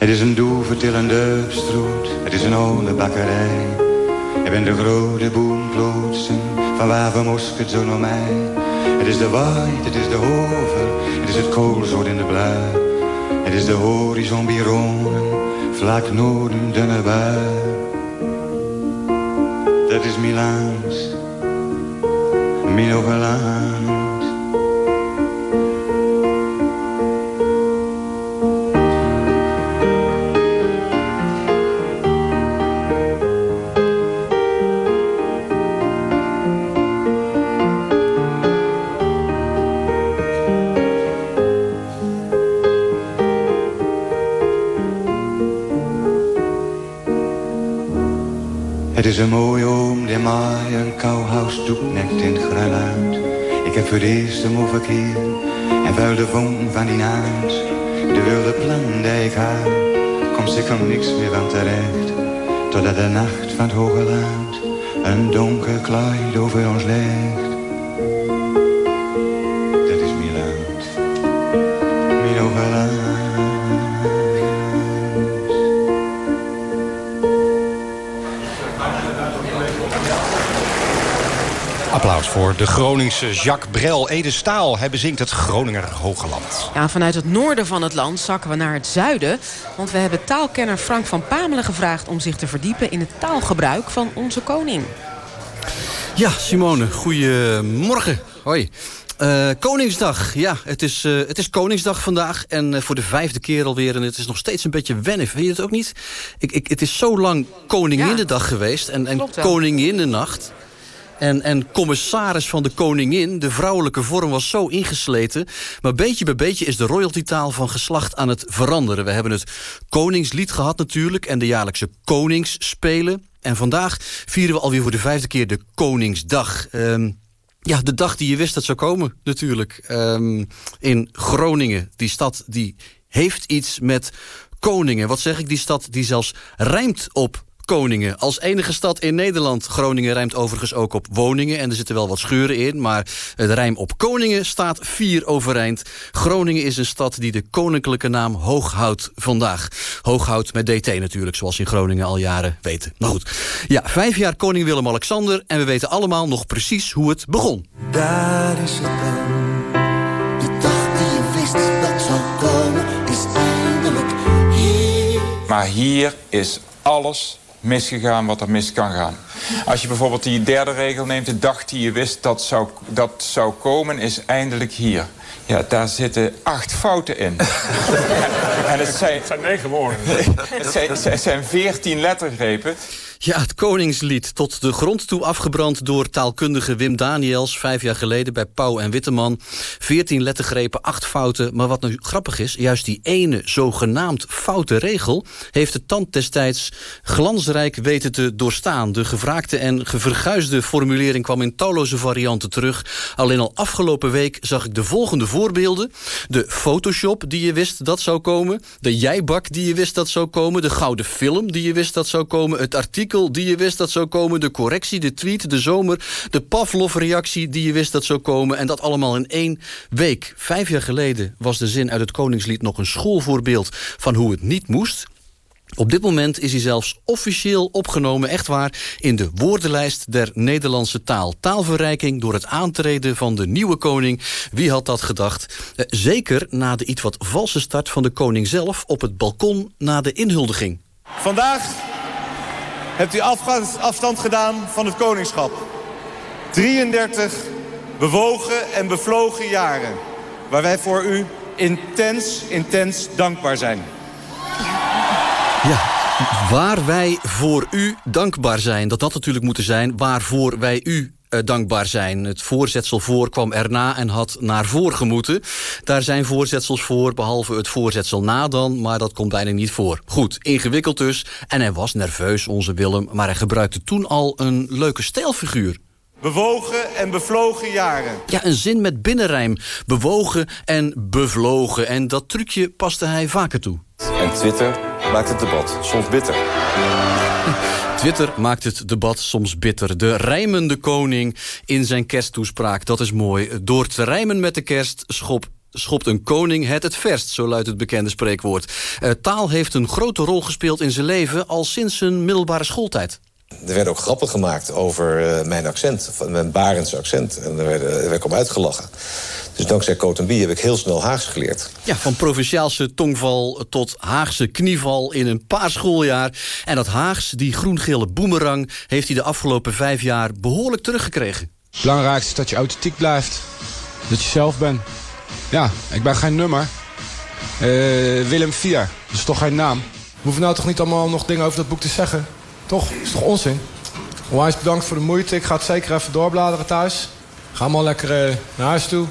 Het is een doevertillende stroot, het is een oude bakkerij. Ik ben de grote boomplotsen van waar we mosket zo naar mij. Het is de waait, het is de hover, het is het koolzoot in de blui. Het is de horizon bironen, vlak noorden dunne bui. Dat is mijn land, Het is een mooie oom die mij een kouhuis nekt in het uit. Ik heb voor het eerst hem en vuil de vonk van die naad. De wilde plan die ik had, komt zeker niks meer van terecht. Totdat de nacht van het hoge land een donker kleid over ons legt. Applaus voor de Groningse Jacques Brel. Ede Staal, hij bezingt het Groninger Hoge Land. Ja, vanuit het noorden van het land zakken we naar het zuiden. Want we hebben taalkenner Frank van Pamelen gevraagd... om zich te verdiepen in het taalgebruik van onze koning. Ja, Simone, goedemorgen. Hoi. Uh, Koningsdag, ja, het is, uh, het is Koningsdag vandaag. En uh, voor de vijfde keer alweer. En het is nog steeds een beetje wennen. Vind je het ook niet? Ik, ik, het is zo lang Koninginnedag ja, geweest. En, en Koninginnenacht. En, en commissaris van de koningin, de vrouwelijke vorm was zo ingesleten. Maar beetje bij beetje is de royaltytaal van geslacht aan het veranderen. We hebben het koningslied gehad natuurlijk en de jaarlijkse koningsspelen. En vandaag vieren we alweer voor de vijfde keer de Koningsdag. Um, ja, de dag die je wist dat zou komen natuurlijk. Um, in Groningen, die stad die heeft iets met koningen. Wat zeg ik, die stad die zelfs rijmt op Koningen. Als enige stad in Nederland. Groningen rijmt overigens ook op woningen. En er zitten wel wat scheuren in. Maar het rijm op Koningen staat vier overeind. Groningen is een stad die de koninklijke naam hoog houdt vandaag. Hoog houdt met DT natuurlijk. Zoals in Groningen al jaren weten. Maar goed. Ja, vijf jaar koning Willem-Alexander. En we weten allemaal nog precies hoe het begon. Daar is het dan. De dag die je wist dat zou komen. Is eindelijk hier. Maar hier is alles misgegaan wat er mis kan gaan. Als je bijvoorbeeld die derde regel neemt, de dag die je wist dat zou, dat zou komen, is eindelijk hier. Ja, daar zitten acht fouten in. [LAUGHS] en het zijn, het zijn negen woorden. [LAUGHS] het, zijn, het zijn veertien lettergrepen. Ja, het Koningslied. Tot de grond toe afgebrand door taalkundige Wim Daniels... vijf jaar geleden bij Pauw en Witteman. Veertien lettergrepen, acht fouten. Maar wat nu grappig is, juist die ene zogenaamd foute regel... heeft de tand destijds glansrijk weten te doorstaan. De gevraagde en geverguisde formulering kwam in talloze varianten terug. Alleen al afgelopen week zag ik de volgende voorbeelden. De Photoshop die je wist dat zou komen. De jijbak die je wist dat zou komen. De gouden film die je wist dat zou komen. Het artikel die je wist dat zou komen... de correctie, de tweet, de zomer, de Pavlov-reactie die je wist dat zou komen... en dat allemaal in één week. Vijf jaar geleden was de zin uit het Koningslied nog een schoolvoorbeeld... van hoe het niet moest... Op dit moment is hij zelfs officieel opgenomen, echt waar... in de woordenlijst der Nederlandse taal. Taalverrijking door het aantreden van de nieuwe koning. Wie had dat gedacht? Eh, zeker na de iets wat valse start van de koning zelf... op het balkon na de inhuldiging. Vandaag hebt u afstand gedaan van het koningschap. 33 bewogen en bevlogen jaren. Waar wij voor u intens, intens dankbaar zijn. Ja, waar wij voor u dankbaar zijn. Dat dat natuurlijk moeten zijn waarvoor wij u dankbaar zijn. Het voorzetsel voor kwam erna en had naar voor gemoeten. Daar zijn voorzetsels voor, behalve het voorzetsel na dan... maar dat komt bijna niet voor. Goed, ingewikkeld dus. En hij was nerveus, onze Willem... maar hij gebruikte toen al een leuke stijlfiguur. Bewogen en bevlogen jaren. Ja, een zin met binnenrijm. Bewogen en bevlogen. En dat trucje paste hij vaker toe. En Twitter maakt het debat soms bitter. Twitter maakt het debat soms bitter. De rijmende koning in zijn kersttoespraak, dat is mooi. Door te rijmen met de kerst schop schopt een koning het het verst, zo luidt het bekende spreekwoord. Uh, taal heeft een grote rol gespeeld in zijn leven al sinds zijn middelbare schooltijd. Er werden ook grappen gemaakt over uh, mijn accent, mijn Barendse accent. En er werd, er werd om uitgelachen. Dus dankzij Cotenby heb ik heel snel Haags geleerd. Ja, van provinciaalse tongval tot Haagse knieval in een paar schooljaar. En dat Haags, die groen-gele boemerang... heeft hij de afgelopen vijf jaar behoorlijk teruggekregen. Het belangrijkste is dat je authentiek blijft. Dat je zelf bent. Ja, ik ben geen nummer. Uh, Willem 4, dat is toch geen naam. We hoeven nou toch niet allemaal nog dingen over dat boek te zeggen? Toch? Is toch onzin? Onwijs bedankt voor de moeite. Ik ga het zeker even doorbladeren thuis. Ga maar lekker uh, naar huis toe.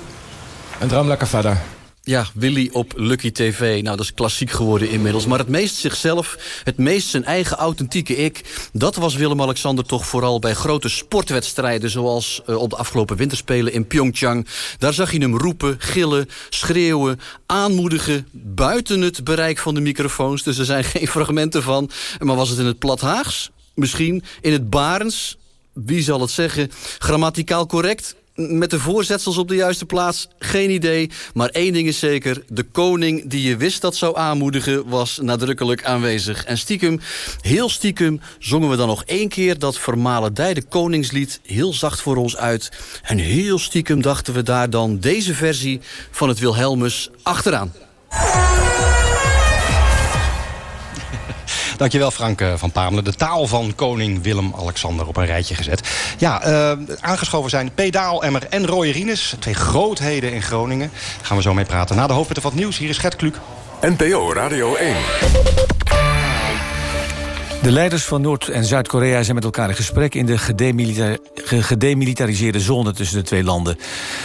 En droom lekker verder. Ja, Willy op Lucky TV. Nou, dat is klassiek geworden inmiddels. Maar het meest zichzelf, het meest zijn eigen authentieke ik... dat was Willem-Alexander toch vooral bij grote sportwedstrijden... zoals uh, op de afgelopen winterspelen in Pyeongchang. Daar zag je hem roepen, gillen, schreeuwen, aanmoedigen... buiten het bereik van de microfoons. Dus er zijn geen [LAUGHS] fragmenten van. Maar was het in het plat Haags? Misschien in het Barens? Wie zal het zeggen? Grammaticaal correct? Met de voorzetsels op de juiste plaats, geen idee. Maar één ding is zeker, de koning die je wist dat zou aanmoedigen... was nadrukkelijk aanwezig. En stiekem, heel stiekem, zongen we dan nog één keer... dat vermalendijde koningslied heel zacht voor ons uit. En heel stiekem dachten we daar dan deze versie van het Wilhelmus achteraan. Dankjewel Frank eh, van Pamelen. De taal van koning Willem-Alexander op een rijtje gezet. Ja, uh, aangeschoven zijn P. Emmer en Roy. Twee grootheden in Groningen. Daar gaan we zo mee praten. Na de hoofdpunten van het nieuws, hier is Gert Kluk. NPO Radio 1. De leiders van Noord- en Zuid-Korea zijn met elkaar in gesprek... in de gedemilitariseerde zone tussen de twee landen.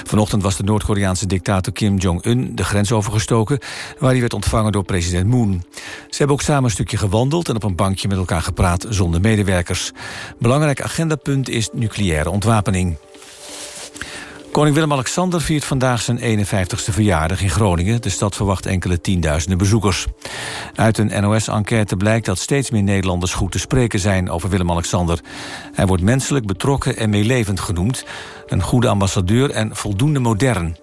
Vanochtend was de Noord-Koreaanse dictator Kim Jong-un... de grens overgestoken, waar hij werd ontvangen door president Moon. Ze hebben ook samen een stukje gewandeld... en op een bankje met elkaar gepraat zonder medewerkers. Belangrijk agendapunt is nucleaire ontwapening. Koning Willem-Alexander viert vandaag zijn 51ste verjaardag in Groningen. De stad verwacht enkele tienduizenden bezoekers. Uit een NOS-enquête blijkt dat steeds meer Nederlanders goed te spreken zijn over Willem-Alexander. Hij wordt menselijk betrokken en meelevend genoemd. Een goede ambassadeur en voldoende modern.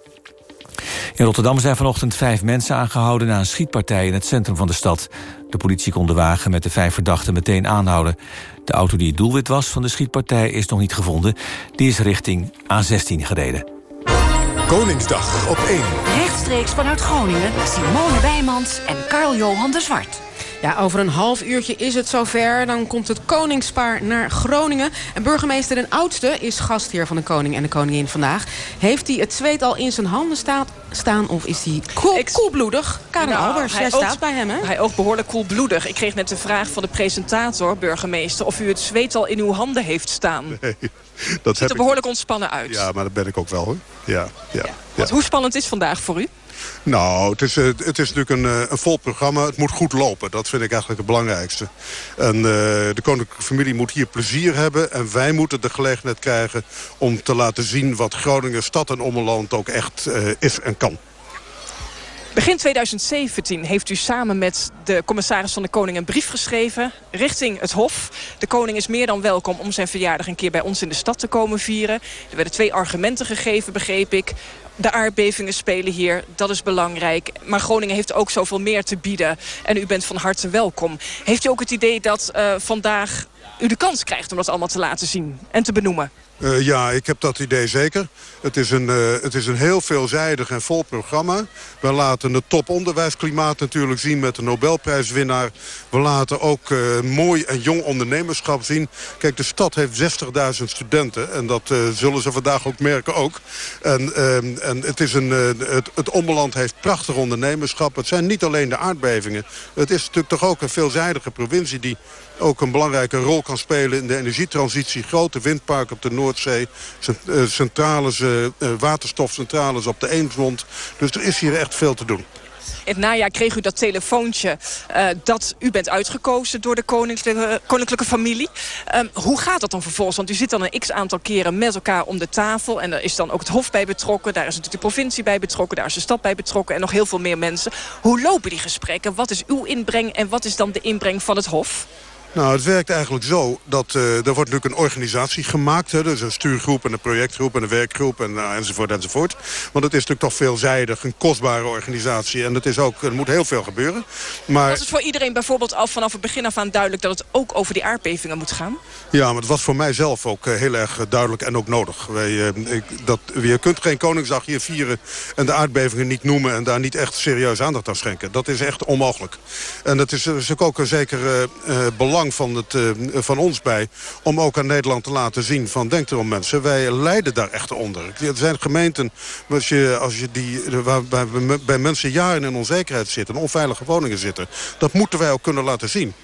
In Rotterdam zijn vanochtend vijf mensen aangehouden... na een schietpartij in het centrum van de stad. De politie kon de wagen met de vijf verdachten meteen aanhouden. De auto die het doelwit was van de schietpartij is nog niet gevonden. Die is richting A16 gereden. Koningsdag op 1. Rechtstreeks vanuit Groningen, Simone Wijmans en Carl-Johan de Zwart. Ja, over een half uurtje is het zover. Dan komt het koningspaar naar Groningen. En burgemeester Den Oudste is gastheer van de koning en de koningin vandaag. Heeft hij het zweet al in zijn handen staan, staan of is hij koel, koelbloedig? Karen nou, Albers, jij staat bij hem, hè? Hij ook behoorlijk koelbloedig. Ik kreeg net de vraag van de presentator, burgemeester... of u het zweet al in uw handen heeft staan. [LAUGHS] Nee, dat Ziet er behoorlijk ontspannen uit. Ja, maar dat ben ik ook wel, hoor. Ja, ja, ja. Hoe spannend is vandaag voor u? Nou, het is, eh, het is natuurlijk een, eh, een vol programma. Het moet goed lopen. Dat vind ik eigenlijk het belangrijkste. En uh, de koninklijke familie moet hier plezier hebben. En wij moeten de gelegenheid krijgen om te laten zien... wat Groningen, stad en ommeland ook echt is en kan. Begin 2017 heeft u samen met de commissaris van de Koning een brief geschreven richting het Hof. De koning is meer dan welkom om zijn verjaardag een keer bij ons in de stad te komen vieren. Er werden twee argumenten gegeven, begreep ik. De aardbevingen spelen hier, dat is belangrijk. Maar Groningen heeft ook zoveel meer te bieden. En u bent van harte welkom. Heeft u ook het idee dat uh, vandaag u de kans krijgt om dat allemaal te laten zien en te benoemen? Uh, ja, ik heb dat idee zeker. Het is, een, uh, het is een heel veelzijdig en vol programma. We laten het toponderwijsklimaat natuurlijk zien met de Nobelprijswinnaar. We laten ook uh, mooi en jong ondernemerschap zien. Kijk, de stad heeft 60.000 studenten. En dat zullen ze vandaag ook merken ook. En, ehm, en het, is een, het, het heeft prachtig ondernemerschap. Het zijn niet alleen de aardbevingen. Het is natuurlijk toch ook een veelzijdige provincie... die ook een belangrijke rol kan spelen in de energietransitie. Grote windparken op de Noordzee, centrales, uh, waterstofcentrales op de Eemsmond. Dus er is hier echt veel te doen. In het najaar kreeg u dat telefoontje dat u bent uitgekozen door de koninklijke, koninklijke familie. Um, hoe gaat dat dan vervolgens? Want u zit dan een x-aantal keren met elkaar om de tafel. En er is dan ook het Hof bij betrokken. Daar is natuurlijk de provincie bij betrokken. Daar is de stad bij betrokken. En nog heel veel meer mensen. Hoe lopen die gesprekken? Wat is uw inbreng en wat is dan de inbreng van het Hof? Nou, het werkt eigenlijk zo dat uh, er wordt natuurlijk een organisatie gemaakt. Hè, dus een stuurgroep en een projectgroep en een werkgroep en, uh, enzovoort enzovoort. Want het is natuurlijk toch veelzijdig, een kostbare organisatie. En het is ook, er moet heel veel gebeuren. Maar... Was het voor iedereen bijvoorbeeld al vanaf het begin af aan duidelijk... dat het ook over die aardbevingen moet gaan? Ja, maar het was voor mij zelf ook uh, heel erg duidelijk en ook nodig. Wij, ik, dat, je kunt geen Koningsdag hier vieren en de aardbevingen niet noemen... en daar niet echt serieus aandacht aan schenken. Dat is echt onmogelijk. En dat is, is ook een zeker belang van, het, uh, van ons bij... om ook aan Nederland te laten zien van denk erom mensen... wij lijden daar echt onder. Er zijn gemeenten als je, als je die, waar bij mensen jaren in onzekerheid zitten... onveilige woningen zitten. Dat moeten wij ook kunnen laten zien.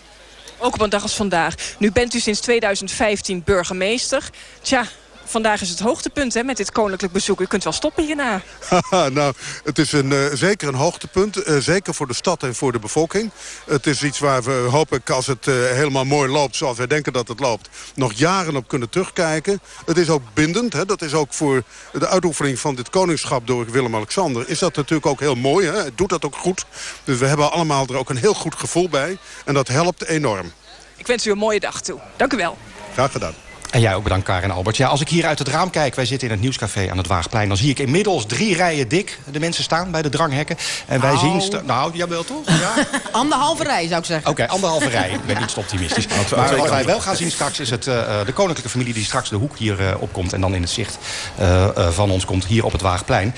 Ook op een dag als vandaag. Nu bent u sinds 2015 burgemeester. Tja, vandaag is het hoogtepunt hè, met dit koninklijk bezoek. U kunt wel stoppen hierna. [LAUGHS] nou, het is een, uh, zeker een hoogtepunt. Uh, zeker voor de stad en voor de bevolking. Het is iets waar we hopelijk, als het uh, helemaal mooi loopt... zoals wij denken dat het loopt, nog jaren op kunnen terugkijken. Het is ook bindend. Hè? Dat is ook voor de uitoefening van dit koningschap door Willem-Alexander... is dat natuurlijk ook heel mooi. Hè? Het doet dat ook goed. Dus we hebben allemaal er ook een heel goed gevoel bij. En dat helpt enorm. Ik wens u een mooie dag toe. Dank u wel. Graag gedaan. En jij ook bedankt, Karin Albert. Ja, als ik hier uit het raam kijk, wij zitten in het Nieuwscafé aan het Waagplein... dan zie ik inmiddels drie rijen dik de mensen staan bij de dranghekken. En wij zien... Nou, jawel toch? Ja. [LAUGHS] Anderhalve rij, zou ik zeggen. Oké, anderhalve rij. Ik ben iets te optimistisch. twee Maar wat wij wel gaan zien straks is het, eh, de koninklijke familie... die straks de hoek hier eh, opkomt en dan in het zicht eh, eh, van ons komt... hier op het Waagplein.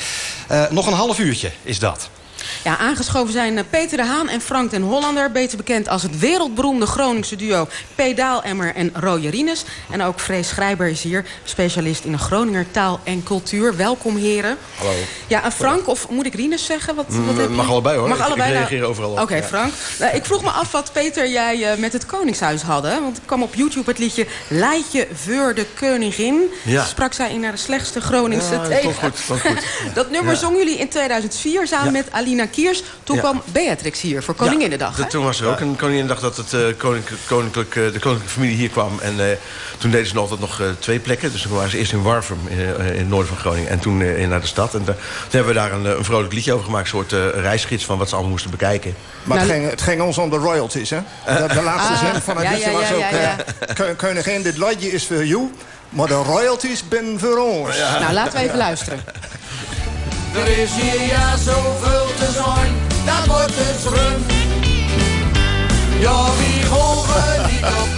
Eh, nog een half uurtje is dat. Ja, aangeschoven zijn eh, Peter de Haan en Frank den Hollander. Beter bekend als het wereldberoemde Groningse duo P. Daalemmer en Roje Rines. En ook Vrees Schrijber is hier, specialist in de Groninger taal en cultuur. Welkom heren. Hallo. Ja, en Frank, of moet ik Rines zeggen? Wat, Mm, wat heb je? mag allebei, hoor. Mag Ik- ik allebei. nou- reageer overal Oké, ja. Frank. Nou, ik vroeg me af wat Peter jij eh, met het Koningshuis hadden. Want ik kwam op YouTube het liedje Leidje voor de Koningin. Ja. Sprak zij in naar de slechtste Groningse Ja, dat tegen. goed. [LAUGHS] Dat nummer zongen jullie in 2004 samen met Alina Kiers. Toen Ja. kwam Beatrix hier voor Koninginnedag. Ja, toen was er ook een Koninginnedag dat het, eh, koninklijk, koninklijk, eh, de koninklijke familie hier kwam. En eh, toen deden ze nog altijd nog eh, twee plekken. Dus toen waren ze eerst in Warfum, in, eh, in het noorden van Groningen. En toen eh, in naar de stad. En toen hebben we daar een, een vrolijk liedje over gemaakt. Een soort eh, reisgids van wat ze allemaal moesten bekijken. Maar Nou, het, ging, het ging ons om de royalties, hè? De, de laatste Ah, zin van het ja, liedje ja, was ja, ook... ja, ja. "Ko- Koningin, dit liedje is voor jou, maar de royalties ben voor ons. Nou, laten we even luisteren. Er is hier ja zoveel te zijn, dat wordt het run. Ja, wie horen niet op.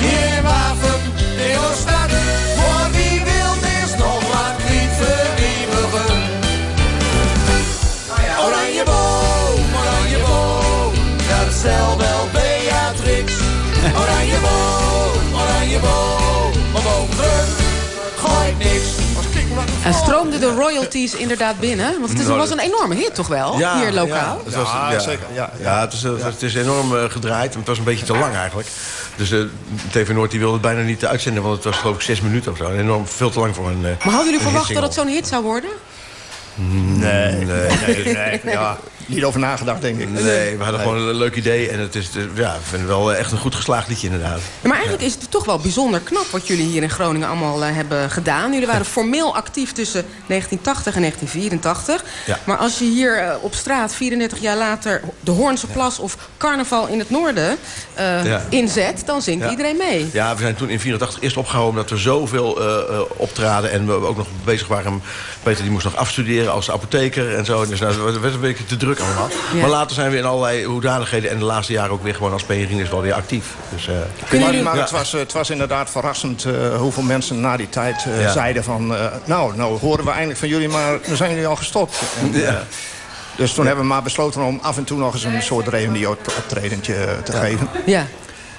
Hier in ons stad. Maar wie wil eerst nog wat niet vernieuwen? Oranje boom, oranje boom, dat zal wel Beatrix. Oranje boom, oranje boom, maar boom gooit niks. En stroomden de royalties inderdaad binnen? Want het is- Nou, was een enorme hit toch wel, hier lokaal? Ja, het was, ja, zeker. Ja, ja, het, is, het is enorm eh, gedraaid. En het was een beetje te lang eigenlijk. Dus eh, TV Noord die wilde het bijna niet uitzenden. Want het was geloof ik zes minuten of zo. Enorm veel te lang voor een eh, Maar hadden jullie verwacht dat het zo'n hit zou worden? Nee, nee, Nee, nee, ja, niet over nagedacht, denk ik. Nee, we hadden gewoon een leuk idee. En het is eh, ja, ik vind het wel echt een goed geslaagd liedje inderdaad. Ja, maar eigenlijk is het toch wel bijzonder knap wat jullie hier in Groningen allemaal eh, hebben gedaan. Jullie waren formeel actief tussen 1980 en 1984. Ja. Maar als je hier eh, op straat 34 jaar later de Hoornse Plas of Carnaval in het Noorden eh, Ja. inzet, dan zingt Ja. iedereen mee. Ja, we zijn toen in 84 eerst opgehouden omdat we zoveel eh, eh, optraden. En we ook nog bezig waren. Peter die moest nog afstuderen als apotheker en zo. Dus nou, het werd een beetje te druk allemaal. Ja. Maar later zijn we in allerlei hoedanigheden. En de laatste jaren ook weer gewoon als PNRiners wel weer actief. Dus, eh, Maar, maar Ja. het, was, eh, het was inderdaad verrassend eh, hoeveel mensen na die tijd eh, Ja. zeiden van... eh, nou, nou horen we eindelijk van jullie, maar dan zijn jullie al gestopt. En, Ja. dus toen hebben we maar besloten om af en toe nog eens een soort reunie-optredentje te geven. Ja.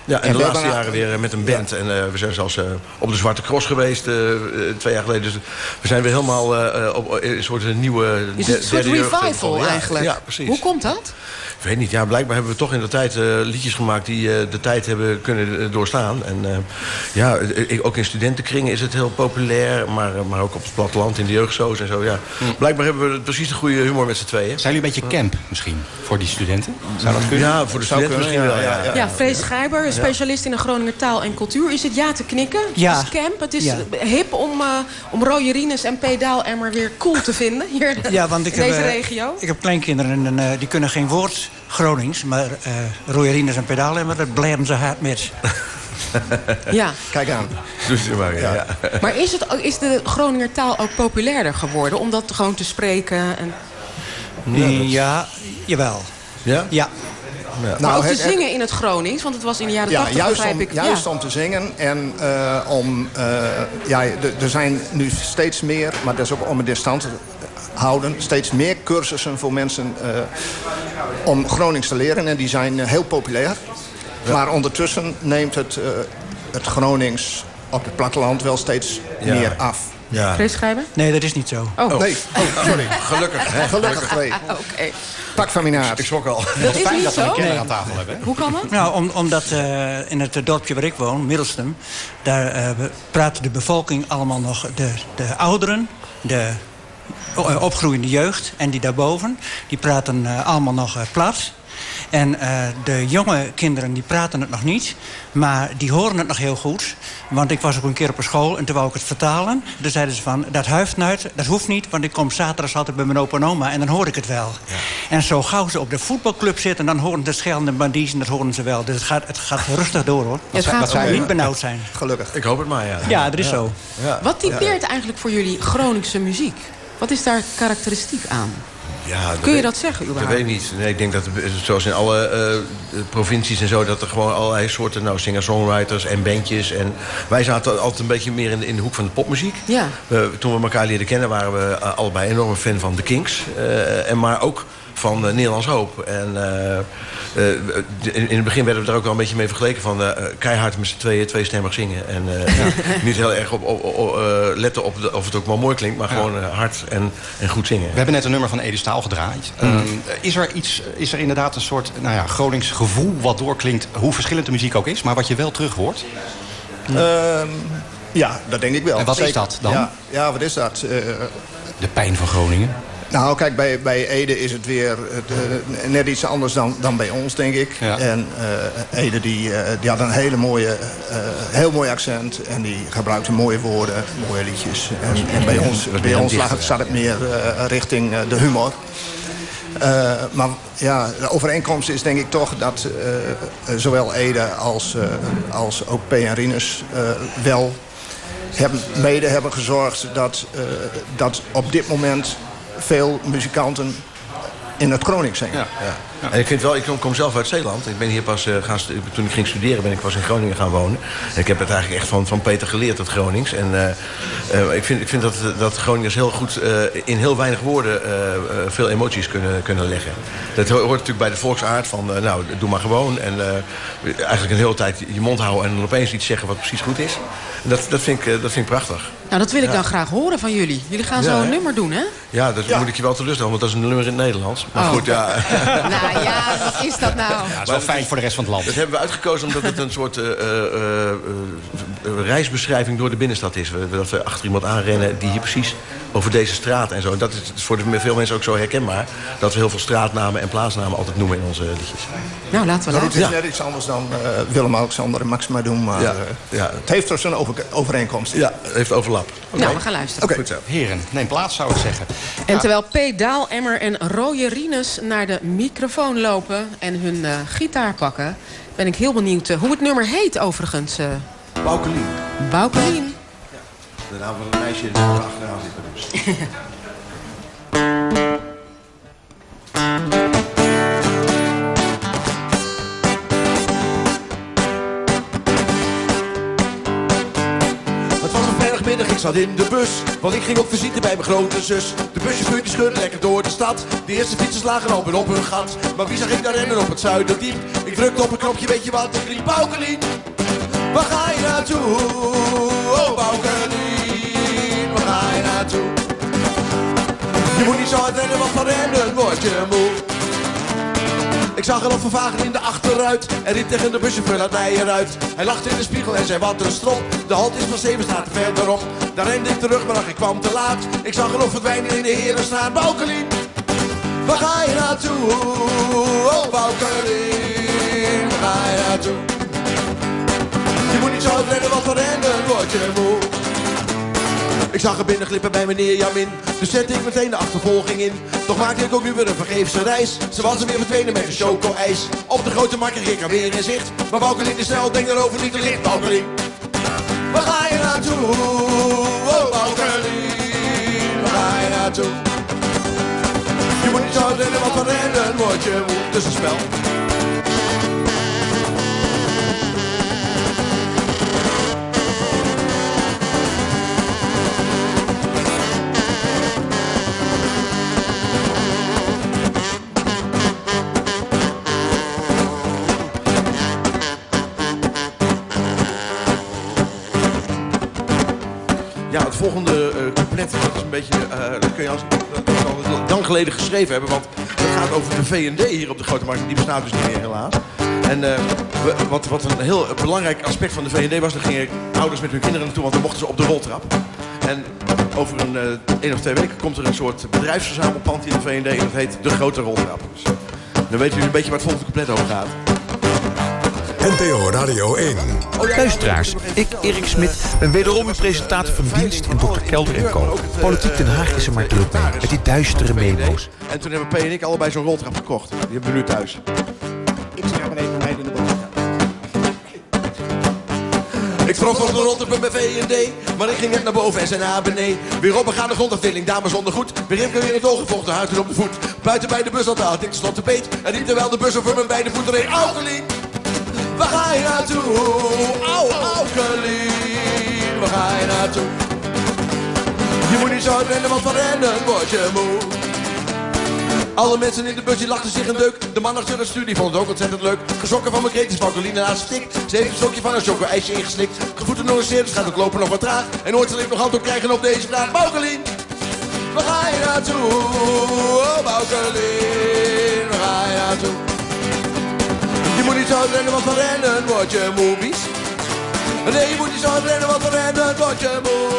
Ja, en, En de laatste jaren weer met een band. En eh, we zijn zelfs eh, op de Zwarte Cross geweest eh, twee jaar geleden. Dus we zijn weer helemaal op een soort een nieuwe... Is het een soort revival ja, eigenlijk? Ja, precies. Hoe komt dat? Ik weet niet, ja, blijkbaar hebben we toch in de tijd eh, liedjes gemaakt... die eh, de tijd hebben kunnen eh, doorstaan. En eh, ja, ik- ook in studentenkringen is het heel populair. Maar, maar ook op het platteland, in de jeugdzoos en zo, ja. Blijkbaar hebben we precies de goede humor met z'n tweeën. Zijn jullie een beetje camp misschien voor die studenten? Zou dat kunnen? Ja, voor de studenten kunnen, misschien wel, ja. Ja, Vrees Schrijber, specialist in de Groninger taal en cultuur. Is het ja te knikken? Ja. Het is camp. Het is Ja. hip om, uh, om Roje Rines en Pedaalemmer weer cool te vinden hier Ja, want ik in heb, deze eh, regio. Ik heb kleinkinderen en eh, die kunnen geen woord Gronings. Maar uh, roeierines en pedalen, dat blijven ze hard met. [LAUGHS] Ja. Kijk aan. Dus maar, ja. ja. Maar is, het, ook- is de Groninger taal ook populairder geworden? Om dat gewoon te spreken? En... Ja, jawel. Ja? Ja. maar ook te het- zingen in het Gronings, want het was in de jaren Ja, 80 juist, begrijp om, ik. juist ja. om te zingen. En eh, om... eh, ja, er zijn nu steeds meer, maar dat is ook om stand te houden... steeds meer cursussen voor mensen eh, om Gronings te leren. En die zijn eh, heel populair. Maar ondertussen neemt het, eh, het Gronings op het platteland wel steeds Ja. meer af. Ja. Nee, dat is niet zo. Oh. Nee, oh, sorry. Gelukkig. Hè? Gelukkig, nee. [LAUGHS] Oké. Pak van mijn. Ik schrok al. Dat is niet zo? Nee. Hoe kan dat? Nou, om, omdat eh, in het dorpje waar ik woon, Middelstum... daar eh, praat de bevolking allemaal nog... de, de ouderen, de opgroeiende jeugd en die daarboven... die praten eh, allemaal nog eh, plat. En eh, de jonge kinderen die praten het nog niet, maar die horen het nog heel goed. Want ik was ook een keer op een school en toen wou ik het vertalen. Toen zeiden ze van, dat huift nooit, dat hoeft niet... want ik kom zaterdag altijd bij mijn opa en oma en dan hoor ik het wel. En zo gauw ze op de voetbalclub zitten... dan horen ze schelden bandies en dat horen ze wel. Dus het gaat, het gaat rustig door, hoor. Het gaat Dat zou zo. niet benauwd zijn. Gelukkig. Ik hoop het maar, ja. Ja, dat is zo. Ja. Wat typeert eigenlijk voor jullie Groningse muziek? Wat is daar karakteristiek aan? Ja, Kun je weet- dat zeggen Dat überhaupt? weet ik niet. Nee, ik denk dat zoals in alle eh, provincies en zo... dat er gewoon allerlei soorten nou, singer-songwriters en bandjes. En wij zaten altijd een beetje meer in, de- in de hoek van de popmuziek. Ja. We- toen we elkaar leerden kennen waren we eh, allebei enorm fan van The Kings. eh, en maar ook van eh, Nederlands Hoop. En eh, eh, in, het begin werden we er ook wel een beetje mee vergeleken van... keihard met z'n tweeën tweestemmig zingen. En eh, [LAUGHS] ja, niet heel erg op, op, op, eh, letten op de- of het ook wel mooi klinkt... maar gewoon hard en, en goed zingen. We hebben net een nummer van Ede Staal gedraaid. Ehm, is, er iets, is er inderdaad een soort nou ja, Gronings gevoel wat doorklinkt... hoe verschillend de muziek ook is, maar wat je wel terug hoort? Ehm, ja, dat denk ik wel. En wat is dat dan? Ja, ja wat is dat? Eh, De pijn van Groningen. Nou, kijk, bij, bij Ede is het weer het, eh, net iets anders dan, dan bij ons, denk ik. Ja. En eh, Ede die, eh, die had een hele mooie, heel mooi accent. En die gebruikte mooie woorden, mooie liedjes. En, en bij ons, bij ons lag het, zat het meer richting de humor. Maar ja, de overeenkomst is denk ik toch dat zowel Ede als, als ook P. en Rinus wel hebben, mede hebben gezorgd dat, dat op dit moment veel muzikanten in het Gronings zingen. Ja, ja. En ik vind wel, ik kom, zelf uit Zeeland. Ik ben hier pas eh, gaan toen ik ging studeren, ben ik pas in Groningen gaan wonen. En ik heb het eigenlijk echt van, van Peter geleerd, het Gronings. En eh, eh, ik vind, ik vind dat, dat Groningers heel goed in heel weinig woorden veel emoties kunnen, kunnen leggen. Dat ho- hoort natuurlijk bij de volksaard van, nou, doe maar gewoon. En eigenlijk een hele tijd je mond houden en dan opeens iets zeggen wat precies goed is. Dat, dat, vind ik, dat vind ik prachtig. Nou, dat wil ik Ja. dan graag horen van jullie. Jullie gaan Ja, zo een nummer doen, hè? Ja, dat moet ik je wel teleurstellen, want dat is een nummer in het Nederlands. Maar Oh. goed, ja. [LAUGHS] nou ja, wat is dat nou? Ja, dat is wel fijn voor de rest van het land. Dat hebben we uitgekozen omdat het een soort eh, eh, eh, reisbeschrijving door de binnenstad is. We, dat we achter iemand aanrennen die hier precies over deze straat en zo. En dat is voor veel mensen ook zo herkenbaar. Dat we heel veel straatnamen en plaatsnamen altijd noemen in onze liedjes. Nou, laten we Dat luisteren. is net iets anders dan eh, Willem-Alexander en Maxima doen. Maar Ja, eh, ja. het heeft er zijn over, overeenkomst. Ja, het heeft overlap. Nou, we gaan luisteren. Oké. Goed zo. Heren, neem plaats zou ik zeggen. En terwijl P. Daalemmer en Rooie Rinus naar de microfoon lopen... en hun eh, gitaar pakken... ben ik heel benieuwd hoe het nummer heet overigens. eh Baukelien. Baukelien. De naam van een meisje achteraan. Dus. Het was een bergmiddag, ik zat in de bus. Want ik ging op visite bij mijn grote zus. De buschauffeur die scheurde lekker door de stad. De eerste fietsers lagen al weer op hun gat. Maar wie zag ik daar rennen op het Zuiderdiep? Ik drukte op een knopje, weet je wat? Ik riep Baukelien. Waar ga je naartoe? Oh. Je moet niet zo hard rennen, van rennen word je moe. Ik zag op vervagen in de achteruit. En riep tegen de buschauffeur, laat mij eruit. Hij lachte in de spiegel en zei wat een strop. De halt is van zeven straten verderop. Daar rende ik terug, maar ach, ik kwam te laat. Ik zag op verdwijnen in de herenstraat. Baukelien, waar ga je naartoe? Oh, waar ga je naartoe? Je moet niet zo hard rennen, want van rennen word je moe ik zag er binnenglippen bij meneer Jamin. Dus zette ik meteen de achtervolging in. Toch maakte ik ook nu weer een vergeefse reis. Ze was er weer verdwenen met een choco-ijs. Op de grote markt kreeg ik haar weer in zicht. Maar Baukelien is snel, denk erover niet te licht Baukelien, waar ga je naartoe? Oh waar ga je naartoe? Je moet niet zo rennen, want van rennen word je moe. Tussenspel Ja, het volgende uh, couplet, dat is een beetje... Uh, dat kun je als, lang geleden geschreven hebben. Want het gaat over de V&D hier op de Grote Markt. Die bestaat dus niet meer helaas. En uh, wat, wat een heel belangrijk aspect van de V&D was... dan gingen ouders met hun kinderen naartoe, want dan mochten ze op de roltrap. En over een, uh, één of twee weken komt er een soort bedrijfsverzamelpand in de V&D... en dat heet De Grote Roltrap. Dus, dan weten jullie een beetje waar het volgende couplet over gaat. NPO Radio 1. Luisteraars, ik, Erik Smit, ben wederom uw presentator van dienst in Dr. Kelder en Co. Politiek Den Haag is er maar druk mee, met die duistere memo's. En toen hebben P en ik allebei zo'n roltrap gekocht. Die hebben we nu thuis. Ik ga even mij in de boot. Ik trok van de rond op mijn V&D, maar ik ging net naar boven en zijn naar beneden. Weer op een gaande grondafdeling, dames zonder goed. Weer in weer in het oog gevolgd, huid op de voet. Buiten bij de bus had ik stond te beet. En niet terwijl de bus over mijn beide voeten reed. Algelien! Waar ga je naartoe? Au, Alkelien, waar ga je naartoe? Je moet niet zo rennen, want van rennen word je moe. Alle mensen in de bus die lachten zich een deuk. De man achter de studie vond het ook ontzettend leuk. Gezokken van mijn kreet is naast stik. Ze heeft een stokje van een choco-ijsje ingeslikt. Gevoeten door een gaat het lopen nog wat traag. En ooit zal ik nog op krijgen op deze vraag. Baukelien, waar ga je naartoe? Oh, Baukelien, waar ga je naartoe? Je moet niet zo rennen, want van rennen word je movies. Nee, je moet niet zo rennen, want van rennen word je moe.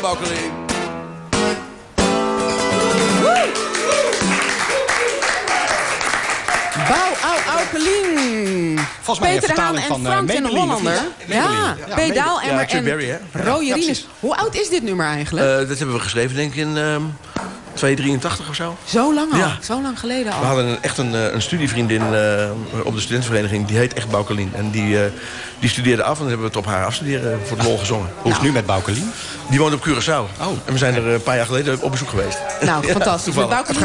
Baukelien. Bouw, au, aukelien. Volgens mij een Peter de Haan vertaling en van, eh, Frank en Hollander. Ja. Ja, Pedaal, Ja, en hè? Ja, precies. Hoe oud is dit nummer eigenlijk? Eh, dat hebben we geschreven, denk ik, in ehm 283 of zo. zo lang al, ja. zo lang geleden al. We hadden een, echt een, eh, een studievriendin eh, op de studentenvereniging. Die heet echt Baukelien. En die, eh, die studeerde af en dan hebben we het op haar afstuderen voor de lol gezongen. Hoe is het nu met Baukelien? Die woont op Curaçao. En we zijn er een paar jaar geleden op bezoek geweest. Nou, [LAUGHS] Ja, fantastisch. Met gaat het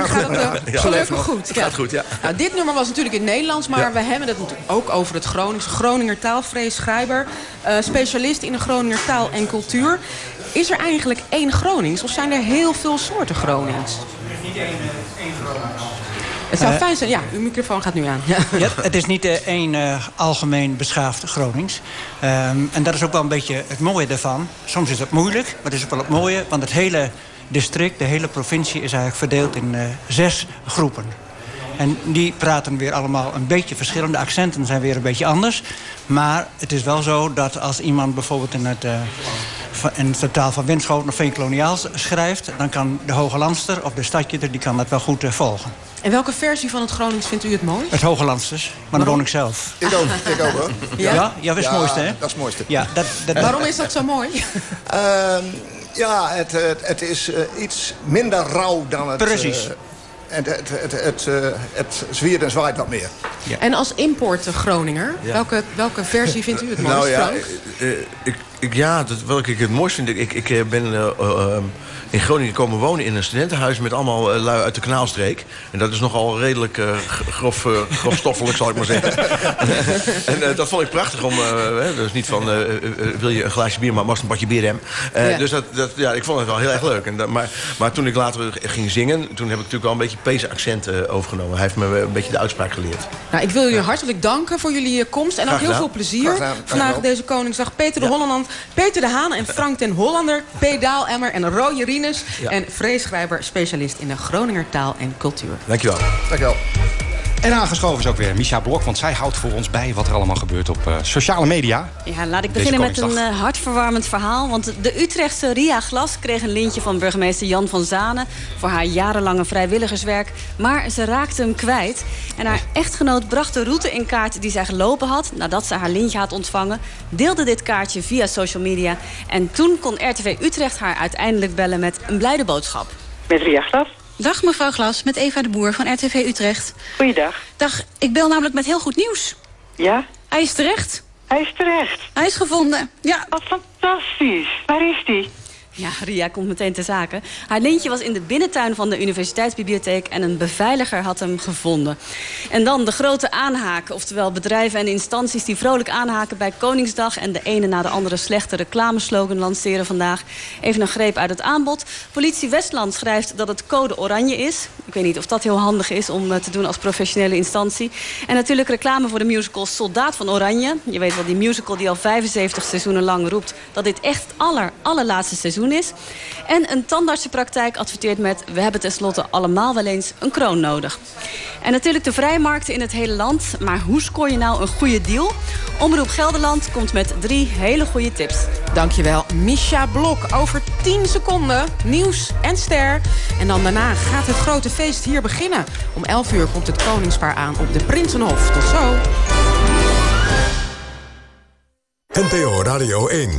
gelukkig goed. Het gaat goed, ja. Nou, dit nummer was natuurlijk in het Nederlands, maar Ja. we hebben het natuurlijk ook over het Gronings. Groninger taalvrees schrijver, eh, specialist in de Groninger taal en cultuur. Is er eigenlijk één Gronings of zijn er heel veel soorten Gronings? Het zou Eh, fijn zijn. Ja, uw microfoon gaat nu aan. Ja. [LAUGHS] Ja, het is niet eh, één eh, algemeen beschaafd Gronings. Ehm, en dat is ook wel een beetje het mooie daarvan. Soms is het moeilijk, maar het is ook wel het mooie. Want het hele district, de hele provincie is eigenlijk verdeeld in zes groepen. En die praten weer allemaal een beetje verschillende accenten zijn weer een beetje anders. Maar het is wel zo dat als iemand bijvoorbeeld in het, in de taal van Winschoten of Veenkoloniaal schrijft... dan kan de Hoge Landster of de stadje die kan dat wel goed eh, volgen. En welke versie van het Gronings vindt u het mooi? Het Hoge Landsters, maar dan woon ik zelf. Ik ook, ik ook hoor. Ja? [LAUGHS] Ja, ja, dat is het mooiste, hè? Dat is het mooiste. Ja, dat, dat, Waarom is dat zo mooi? [LAUGHS] Ehm, ja, het, het, het is eh, iets minder rauw dan het... Precies. eh, en het, het, het, het, eh, het zwiert en zwaait wat meer. En als import Groninger, Ja. welke, welke versie vindt u het mooist, Nou ja, eh, eh, ik, ja dat, welke ik het mooist vind. Ik, ik, ik eh, ben eh, eh, in Groningen komen wonen in een studentenhuis... met allemaal lui uit de kanaalstreek. En dat is nogal redelijk eh, grof, eh, grofstoffelijk, zal ik maar zeggen. [LAUGHS] en eh, dat vond ik prachtig. Om, hè, dus niet van, wil je een glaasje bier, maar mag een badje bier hem. Eh, Ja. Dus dat, dat, ja, ik vond het wel heel erg leuk. En dat, maar, maar toen ik later ging zingen... toen heb ik natuurlijk wel een beetje Pees accent overgenomen. Hij heeft me een beetje de uitspraak geleerd. Nou, ik wil jullie hartelijk danken voor jullie komst. En ook heel veel plezier vandaag deze Koningsdag. Peter de Holland, Peter de Haan en Frank ten Hollander. P. Daalemmer en Rinus. Ja. En vreesschrijver, specialist in de Groninger taal en cultuur. Dankjewel. Dankjewel. En aangeschoven is ook weer Misha Blok, want zij houdt voor ons bij wat er allemaal gebeurt op eh, sociale media. Ja, laat ik beginnen met een eh, hartverwarmend verhaal. Want de Utrechtse Ria Glas kreeg een lintje van burgemeester Jan van Zanen... voor haar jarenlange vrijwilligerswerk. Maar ze raakte hem kwijt. En haar echtgenoot bracht de route in kaart die zij gelopen had... nadat ze haar lintje had ontvangen. Deelde dit kaartje via social media. En toen kon RTV Utrecht haar uiteindelijk bellen met een blijde boodschap. Met Ria Glas. Dag mevrouw Glas, met Eva de Boer van RTV Utrecht. Goeiedag. Dag, ik bel namelijk met heel goed nieuws. Ja? Hij is terecht. Hij is terecht. Hij is gevonden, ja. Wat fantastisch. Waar is die? Ja, Ria komt meteen te zaken. Haar lintje was in de binnentuin van de universiteitsbibliotheek... en een beveiliger had hem gevonden. En dan de grote aanhaak. Oftewel bedrijven en instanties die vrolijk aanhaken bij Koningsdag... en de ene na de andere slechte reclameslogan lanceren vandaag. Even een greep uit het aanbod. Politie Westland schrijft dat het code oranje is. Ik weet niet of dat heel handig is om eh, te doen als professionele instantie. En natuurlijk reclame voor de musical Soldaat van Oranje. Je weet wel, die musical die al 75 seizoenen lang roept... dat dit echt het aller, allerlaatste seizoen is. En een tandartsenpraktijk adverteert met... we hebben tenslotte allemaal wel eens een kroon nodig. En natuurlijk de vrijmarkten in het hele land. Maar hoe scoor je nou een goede deal? Omroep Gelderland komt met drie hele goede tips. Dankjewel, Misha Blok. Over 10 seconden nieuws en ster. En dan daarna gaat het grote feest hier beginnen. Om 11 uur komt het koningspaar aan op de Prinsenhof. Tot zo. NPO Radio 1.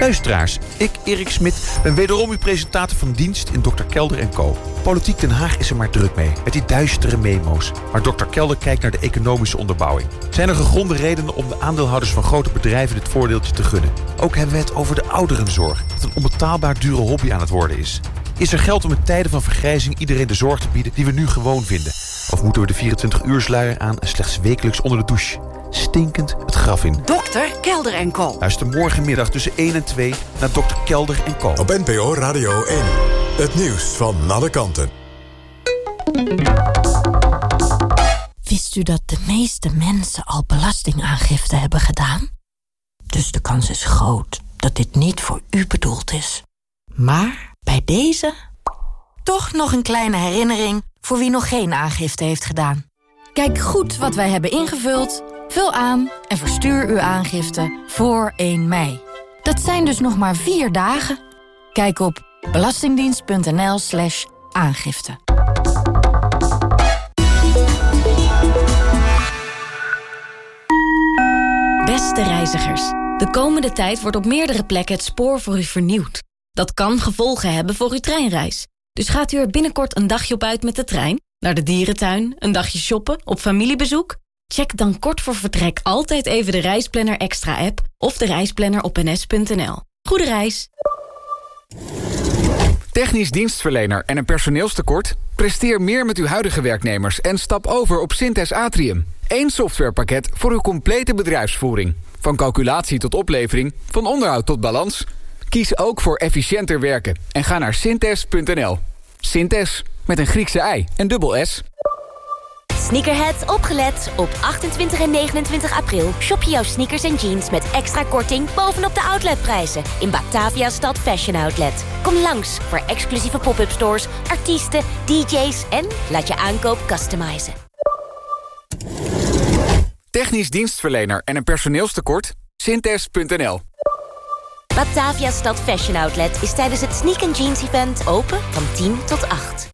Luisteraars, ik, Erik Smit, ben wederom uw presentator van dienst in Dr. Kelder en Co. Politiek Den Haag is er maar druk mee, met die duistere memo's. Maar Dr. Kelder kijkt naar de economische onderbouwing. Zijn er gegronde redenen om de aandeelhouders van grote bedrijven dit voordeeltje te gunnen? Ook hebben we het over de ouderenzorg, dat een onbetaalbaar dure hobby aan het worden is. Is er geld om in tijden van vergrijzing iedereen de zorg te bieden die we nu gewoon vinden? Of moeten we de 24-uursluier aan en slechts wekelijks onder de douche? Stinkend het graf in. Dokter Kelder en Co. Luister morgenmiddag tussen 1 en 2 naar Dr. Kelder en Co. Op NPO Radio 1. Het nieuws van alle kanten. Wist u dat de meeste mensen al belastingaangifte hebben gedaan? Dus de kans is groot dat dit niet voor u bedoeld is. Maar bij deze toch nog een kleine herinnering voor wie nog geen aangifte heeft gedaan. Kijk goed wat wij hebben ingevuld, vul aan en verstuur uw aangifte voor 1 mei. Dat zijn dus nog maar vier dagen. Kijk op belastingdienst.nl slash. Beste reizigers, de komende tijd wordt op meerdere plekken het spoor voor u vernieuwd. Dat kan gevolgen hebben voor uw treinreis. Dus gaat u er binnenkort een dagje op uit met de trein? Naar de dierentuin, een dagje shoppen, op familiebezoek? Check dan kort voor vertrek altijd even de Reisplanner Extra app of de reisplanner op ns.nl. Goede reis! Technisch dienstverlener en een personeelstekort? Presteer meer met uw huidige werknemers en stap over op Synthes Atrium. Eén softwarepakket voor uw complete bedrijfsvoering. Van calculatie tot oplevering, van onderhoud tot balans. Kies ook voor efficiënter werken en ga naar synthes.nl. Synthes, met een Griekse ei en dubbel S. Sneakerheads opgelet. Op 28 en 29 april shop je jouw sneakers en jeans met extra korting bovenop de outletprijzen in Batavia Stad Fashion Outlet. Kom langs voor exclusieve pop-up stores, artiesten, DJ's en laat je aankoop customizen. Technisch dienstverlener en een personeelstekort? Synthes.nl Batavia Stad Fashion Outlet is tijdens het Sneak Jeans Event open van 10 tot 8.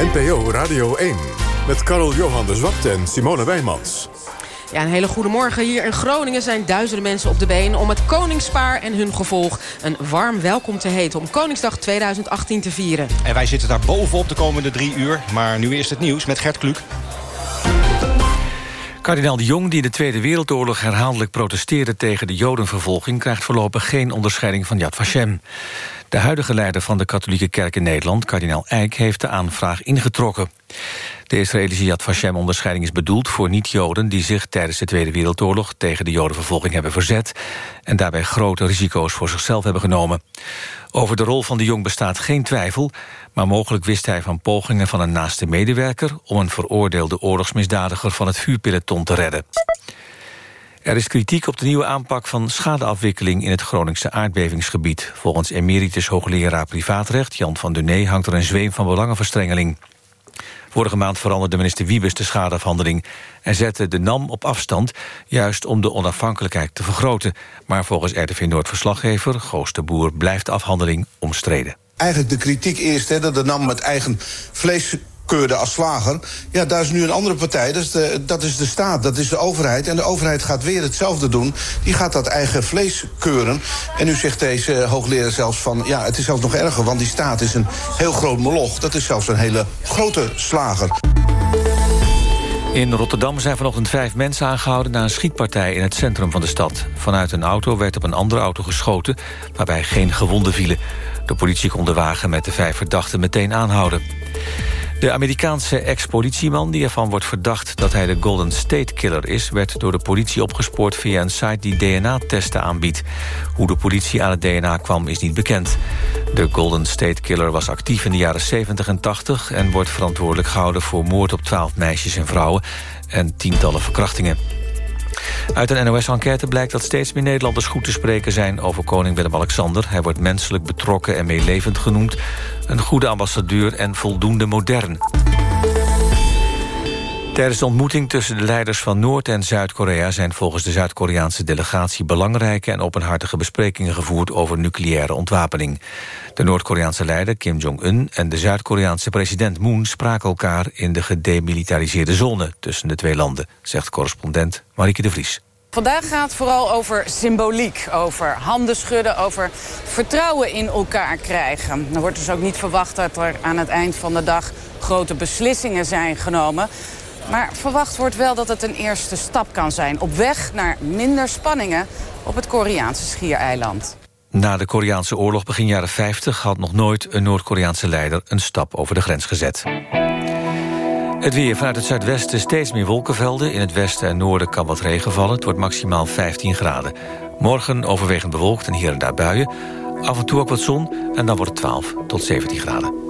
NPO Radio 1. Met Karel Johan de Zwart en Simone Wijmans. Ja, een hele goede morgen. Hier in Groningen zijn duizenden mensen op de been... om het koningspaar en hun gevolg een warm welkom te heten... om Koningsdag 2018 te vieren. En wij zitten daar bovenop de komende drie uur. Maar nu eerst het nieuws met Gert Kluk. Kardinaal de Jong, die in de Tweede Wereldoorlog herhaaldelijk protesteerde tegen de Jodenvervolging, krijgt voorlopig geen onderscheiding van Yad Vashem. De huidige leider van de katholieke kerk in Nederland, kardinaal Eijk, heeft de aanvraag ingetrokken. De Israëlische Yad Vashem-onderscheiding is bedoeld voor niet-Joden... die zich tijdens de Tweede Wereldoorlog tegen de Jodenvervolging hebben verzet... en daarbij grote risico's voor zichzelf hebben genomen. Over de rol van de Jong bestaat geen twijfel... maar mogelijk wist hij van pogingen van een naaste medewerker... om een veroordeelde oorlogsmisdadiger van het vuurpeloton te redden. Er is kritiek op de nieuwe aanpak van schadeafwikkeling in het Groningse aardbevingsgebied. Volgens emeritus hoogleraar privaatrecht Jan van Duné hangt er een zweem van belangenverstrengeling. Vorige maand veranderde minister Wiebes de schadeafhandeling... en zette de NAM op afstand, juist om de onafhankelijkheid te vergroten. Maar volgens RTV Noord-verslaggever Goos de Boer blijft de afhandeling omstreden. eigenlijk de kritiek eerst... Dat de NAM met eigen vlees keurde als slager. Ja, daar is nu een andere partij. Dat is, de, dat is de staat, dat is de overheid. En de overheid gaat weer hetzelfde doen. Die gaat dat eigen vlees keuren. En nu zegt deze hoogleraar zelfs van... ja, het is zelfs nog erger, want die staat is een heel groot moloch. Dat is zelfs een hele grote slager. In Rotterdam zijn vanochtend vijf mensen aangehouden... na een schietpartij in het centrum van de stad. Vanuit een auto werd op een andere auto geschoten... waarbij geen gewonden vielen. De politie kon de wagen met de vijf verdachten meteen aanhouden. De Amerikaanse ex-politieman die ervan wordt verdacht... dat hij de Golden State Killer is... werd door de politie opgespoord via een site die DNA-testen aanbiedt. Hoe de politie aan het DNA kwam is niet bekend. De Golden State Killer was actief in de jaren 70 en 80... en wordt verantwoordelijk gehouden voor moord op 12 meisjes en vrouwen... en tientallen verkrachtingen. Uit een NOS-enquête blijkt dat steeds meer Nederlanders goed te spreken zijn over koning Willem-Alexander. Hij wordt menselijk betrokken en meelevend genoemd. Een goede ambassadeur en voldoende modern. Tijdens de ontmoeting tussen de leiders van Noord- en Zuid-Korea... zijn volgens de Zuid-Koreaanse delegatie belangrijke en openhartige besprekingen gevoerd over nucleaire ontwapening. De Noord-Koreaanse leider Kim Jong-un en de Zuid-Koreaanse president Moon spraken elkaar in de gedemilitariseerde zone tussen de twee landen, zegt correspondent Marieke de Vries. Vandaag gaat het vooral over symboliek, over handen schudden, over vertrouwen in elkaar krijgen. Er wordt dus ook niet verwacht dat er aan het eind van de dag grote beslissingen zijn genomen. Maar verwacht wordt wel dat het een eerste stap kan zijn... op weg naar minder spanningen op het Koreaanse schiereiland. Na de Koreaanse oorlog begin jaren 50 had nog nooit een Noord-Koreaanse leider een stap over de grens gezet. Het weer vanuit het zuidwesten steeds meer wolkenvelden. In het westen en noorden kan wat regen vallen. Het wordt maximaal 15 graden. Morgen overwegend bewolkt en hier en daar buien. Af en toe ook wat zon en dan wordt het 12 tot 17 graden.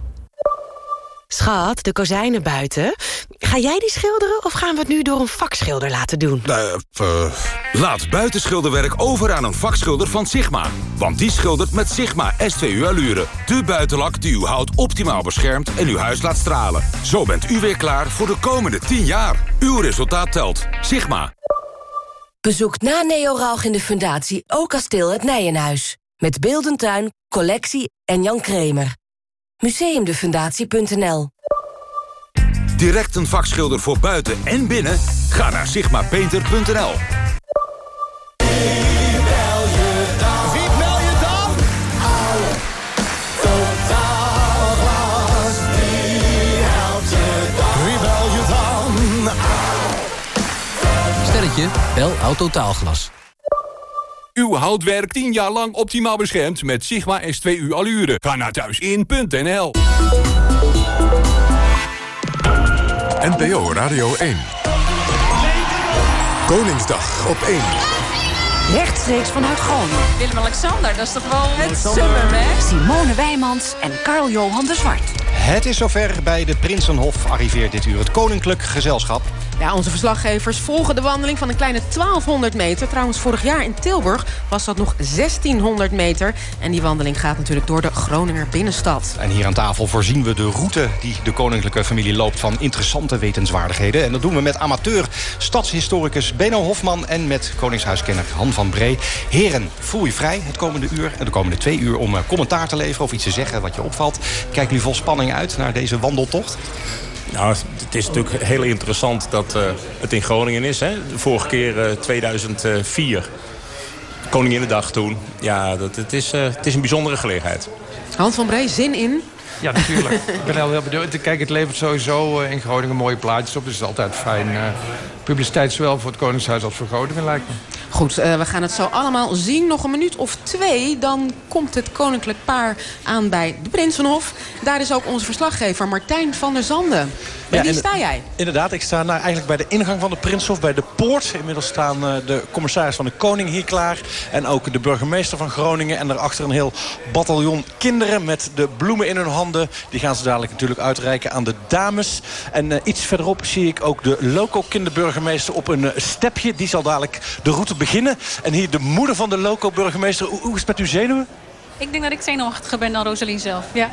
Schat, de kozijnen buiten. Ga jij die schilderen of gaan we het nu door een vakschilder laten doen? Uh, laat buitenschilderwerk over aan een vakschilder van Sigma. Want die schildert met Sigma S2U Allure. De buitenlak die uw hout optimaal beschermt en uw huis laat stralen. Zo bent u weer klaar voor de komende 10 jaar. Uw resultaat telt. Sigma. Bezoek na Neo Rauch in de Fundatie ook kasteel het Nijenhuis. Met Beeldentuin, collectie en Jan Kremer. Museumdefundatie.nl Direct een vakschilder voor buiten en binnen? Ga naar sigmapainter.nl bel Autotaalglas. Uw houtwerk 10 jaar lang optimaal beschermd met Sigma S2U Allure. Ga naar thuisin.nl NPO Radio 1. Koningsdag op 1. Rechtstreeks vanuit Groningen. Willem-Alexander, dat is toch wel het summer, hè? Simone Wijmans en Carl-Johan de Zwart. Het is zover bij de Prinsenhof arriveert dit uur het Koninklijk Gezelschap. Ja, onze verslaggevers volgen de wandeling van een kleine 1200 meter. Trouwens, vorig jaar in Tilburg was dat nog 1600 meter. En die wandeling gaat natuurlijk door de Groninger binnenstad. En hier aan tafel voorzien we de route die de koninklijke familie loopt... van interessante wetenswaardigheden. En dat doen we met amateur stadshistoricus Benno Hofman... en met koningshuiskenner Han van Bree. Heren, voel je vrij het komende uur en de komende twee uur... om eh, commentaar te leveren of iets te zeggen wat je opvalt. Kijken jullie vol spanning uit naar deze wandeltocht? Nou, het is natuurlijk heel interessant dat uh, het in Groningen is. Hè? De vorige keer uh, 2004. Koninginnedag toen. Ja, dat, het, is, uh, het is een bijzondere gelegenheid. Hans van Bree, zin in? Ja, natuurlijk. [LAUGHS] ik ben heel, heel benieuwd. Kijk, het levert sowieso in Groningen mooie plaatjes op. Dus het is altijd fijn. publiciteit zowel voor het Koningshuis als voor Groningen, lijkt me. Goed, uh, we gaan het zo allemaal zien. Nog een minuut of twee, dan komt het koninklijk paar aan bij de Prinsenhof. Daar is ook onze verslaggever Martijn van der Zanden. Bij wie sta jij? Inderdaad, ik sta nou eigenlijk bij de ingang van de Prinshof, bij de poort. Inmiddels staan eh, de commissaris van de Koning hier klaar. En ook de burgemeester van Groningen. En daarachter een heel bataljon kinderen met de bloemen in hun handen. Die gaan ze dadelijk natuurlijk uitreiken aan de dames. En eh, iets verderop zie ik ook de loco-kinderburgemeester op een eh, stepje. Die zal dadelijk de route beginnen. En hier de moeder van de loco-burgemeester. Hoe, hoe is het met uw zenuwen? Ik denk dat ik zenuwachtiger ben dan Rosalien zelf. Ja.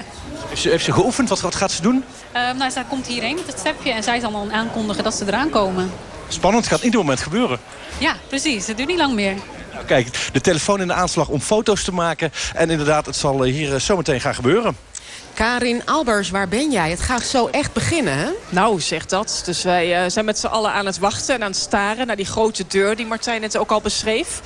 Heeft ze, heeft ze geoefend? Wat, wat gaat ze doen? Uh, nou, zij komt hierheen met het stepje en zij zal dan aankondigen dat ze eraan komen. Spannend, gaat ieder moment gebeuren. Ja, precies. Het duurt niet lang meer. Nou, kijk, de telefoon in de aanslag om foto's te maken. En inderdaad, het zal eh, hier eh, zometeen gaan gebeuren. Karin Albers, waar ben jij? Het gaat zo echt beginnen, hè? Nou, zeg dat. Dus wij uh, zijn met z'n allen aan het wachten en aan het staren... naar die grote deur die Martijn net ook al beschreef.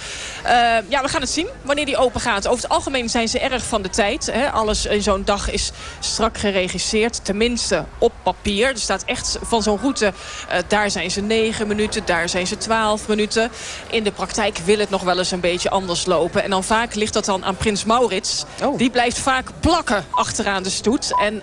Uh, ja, we gaan het zien wanneer die open gaat. Over het algemeen zijn ze erg van de tijd. Hè. Alles in zo'n dag is strak geregisseerd. Tenminste, op papier. Er staat echt van zo'n route... Uh, daar zijn ze negen minuten, daar zijn ze twaalf minuten. In de praktijk wil het nog wel eens een beetje anders lopen. En dan vaak ligt dat dan aan Prins Maurits. Oh. Die blijft vaak plakken achteraan de stoet. En uh,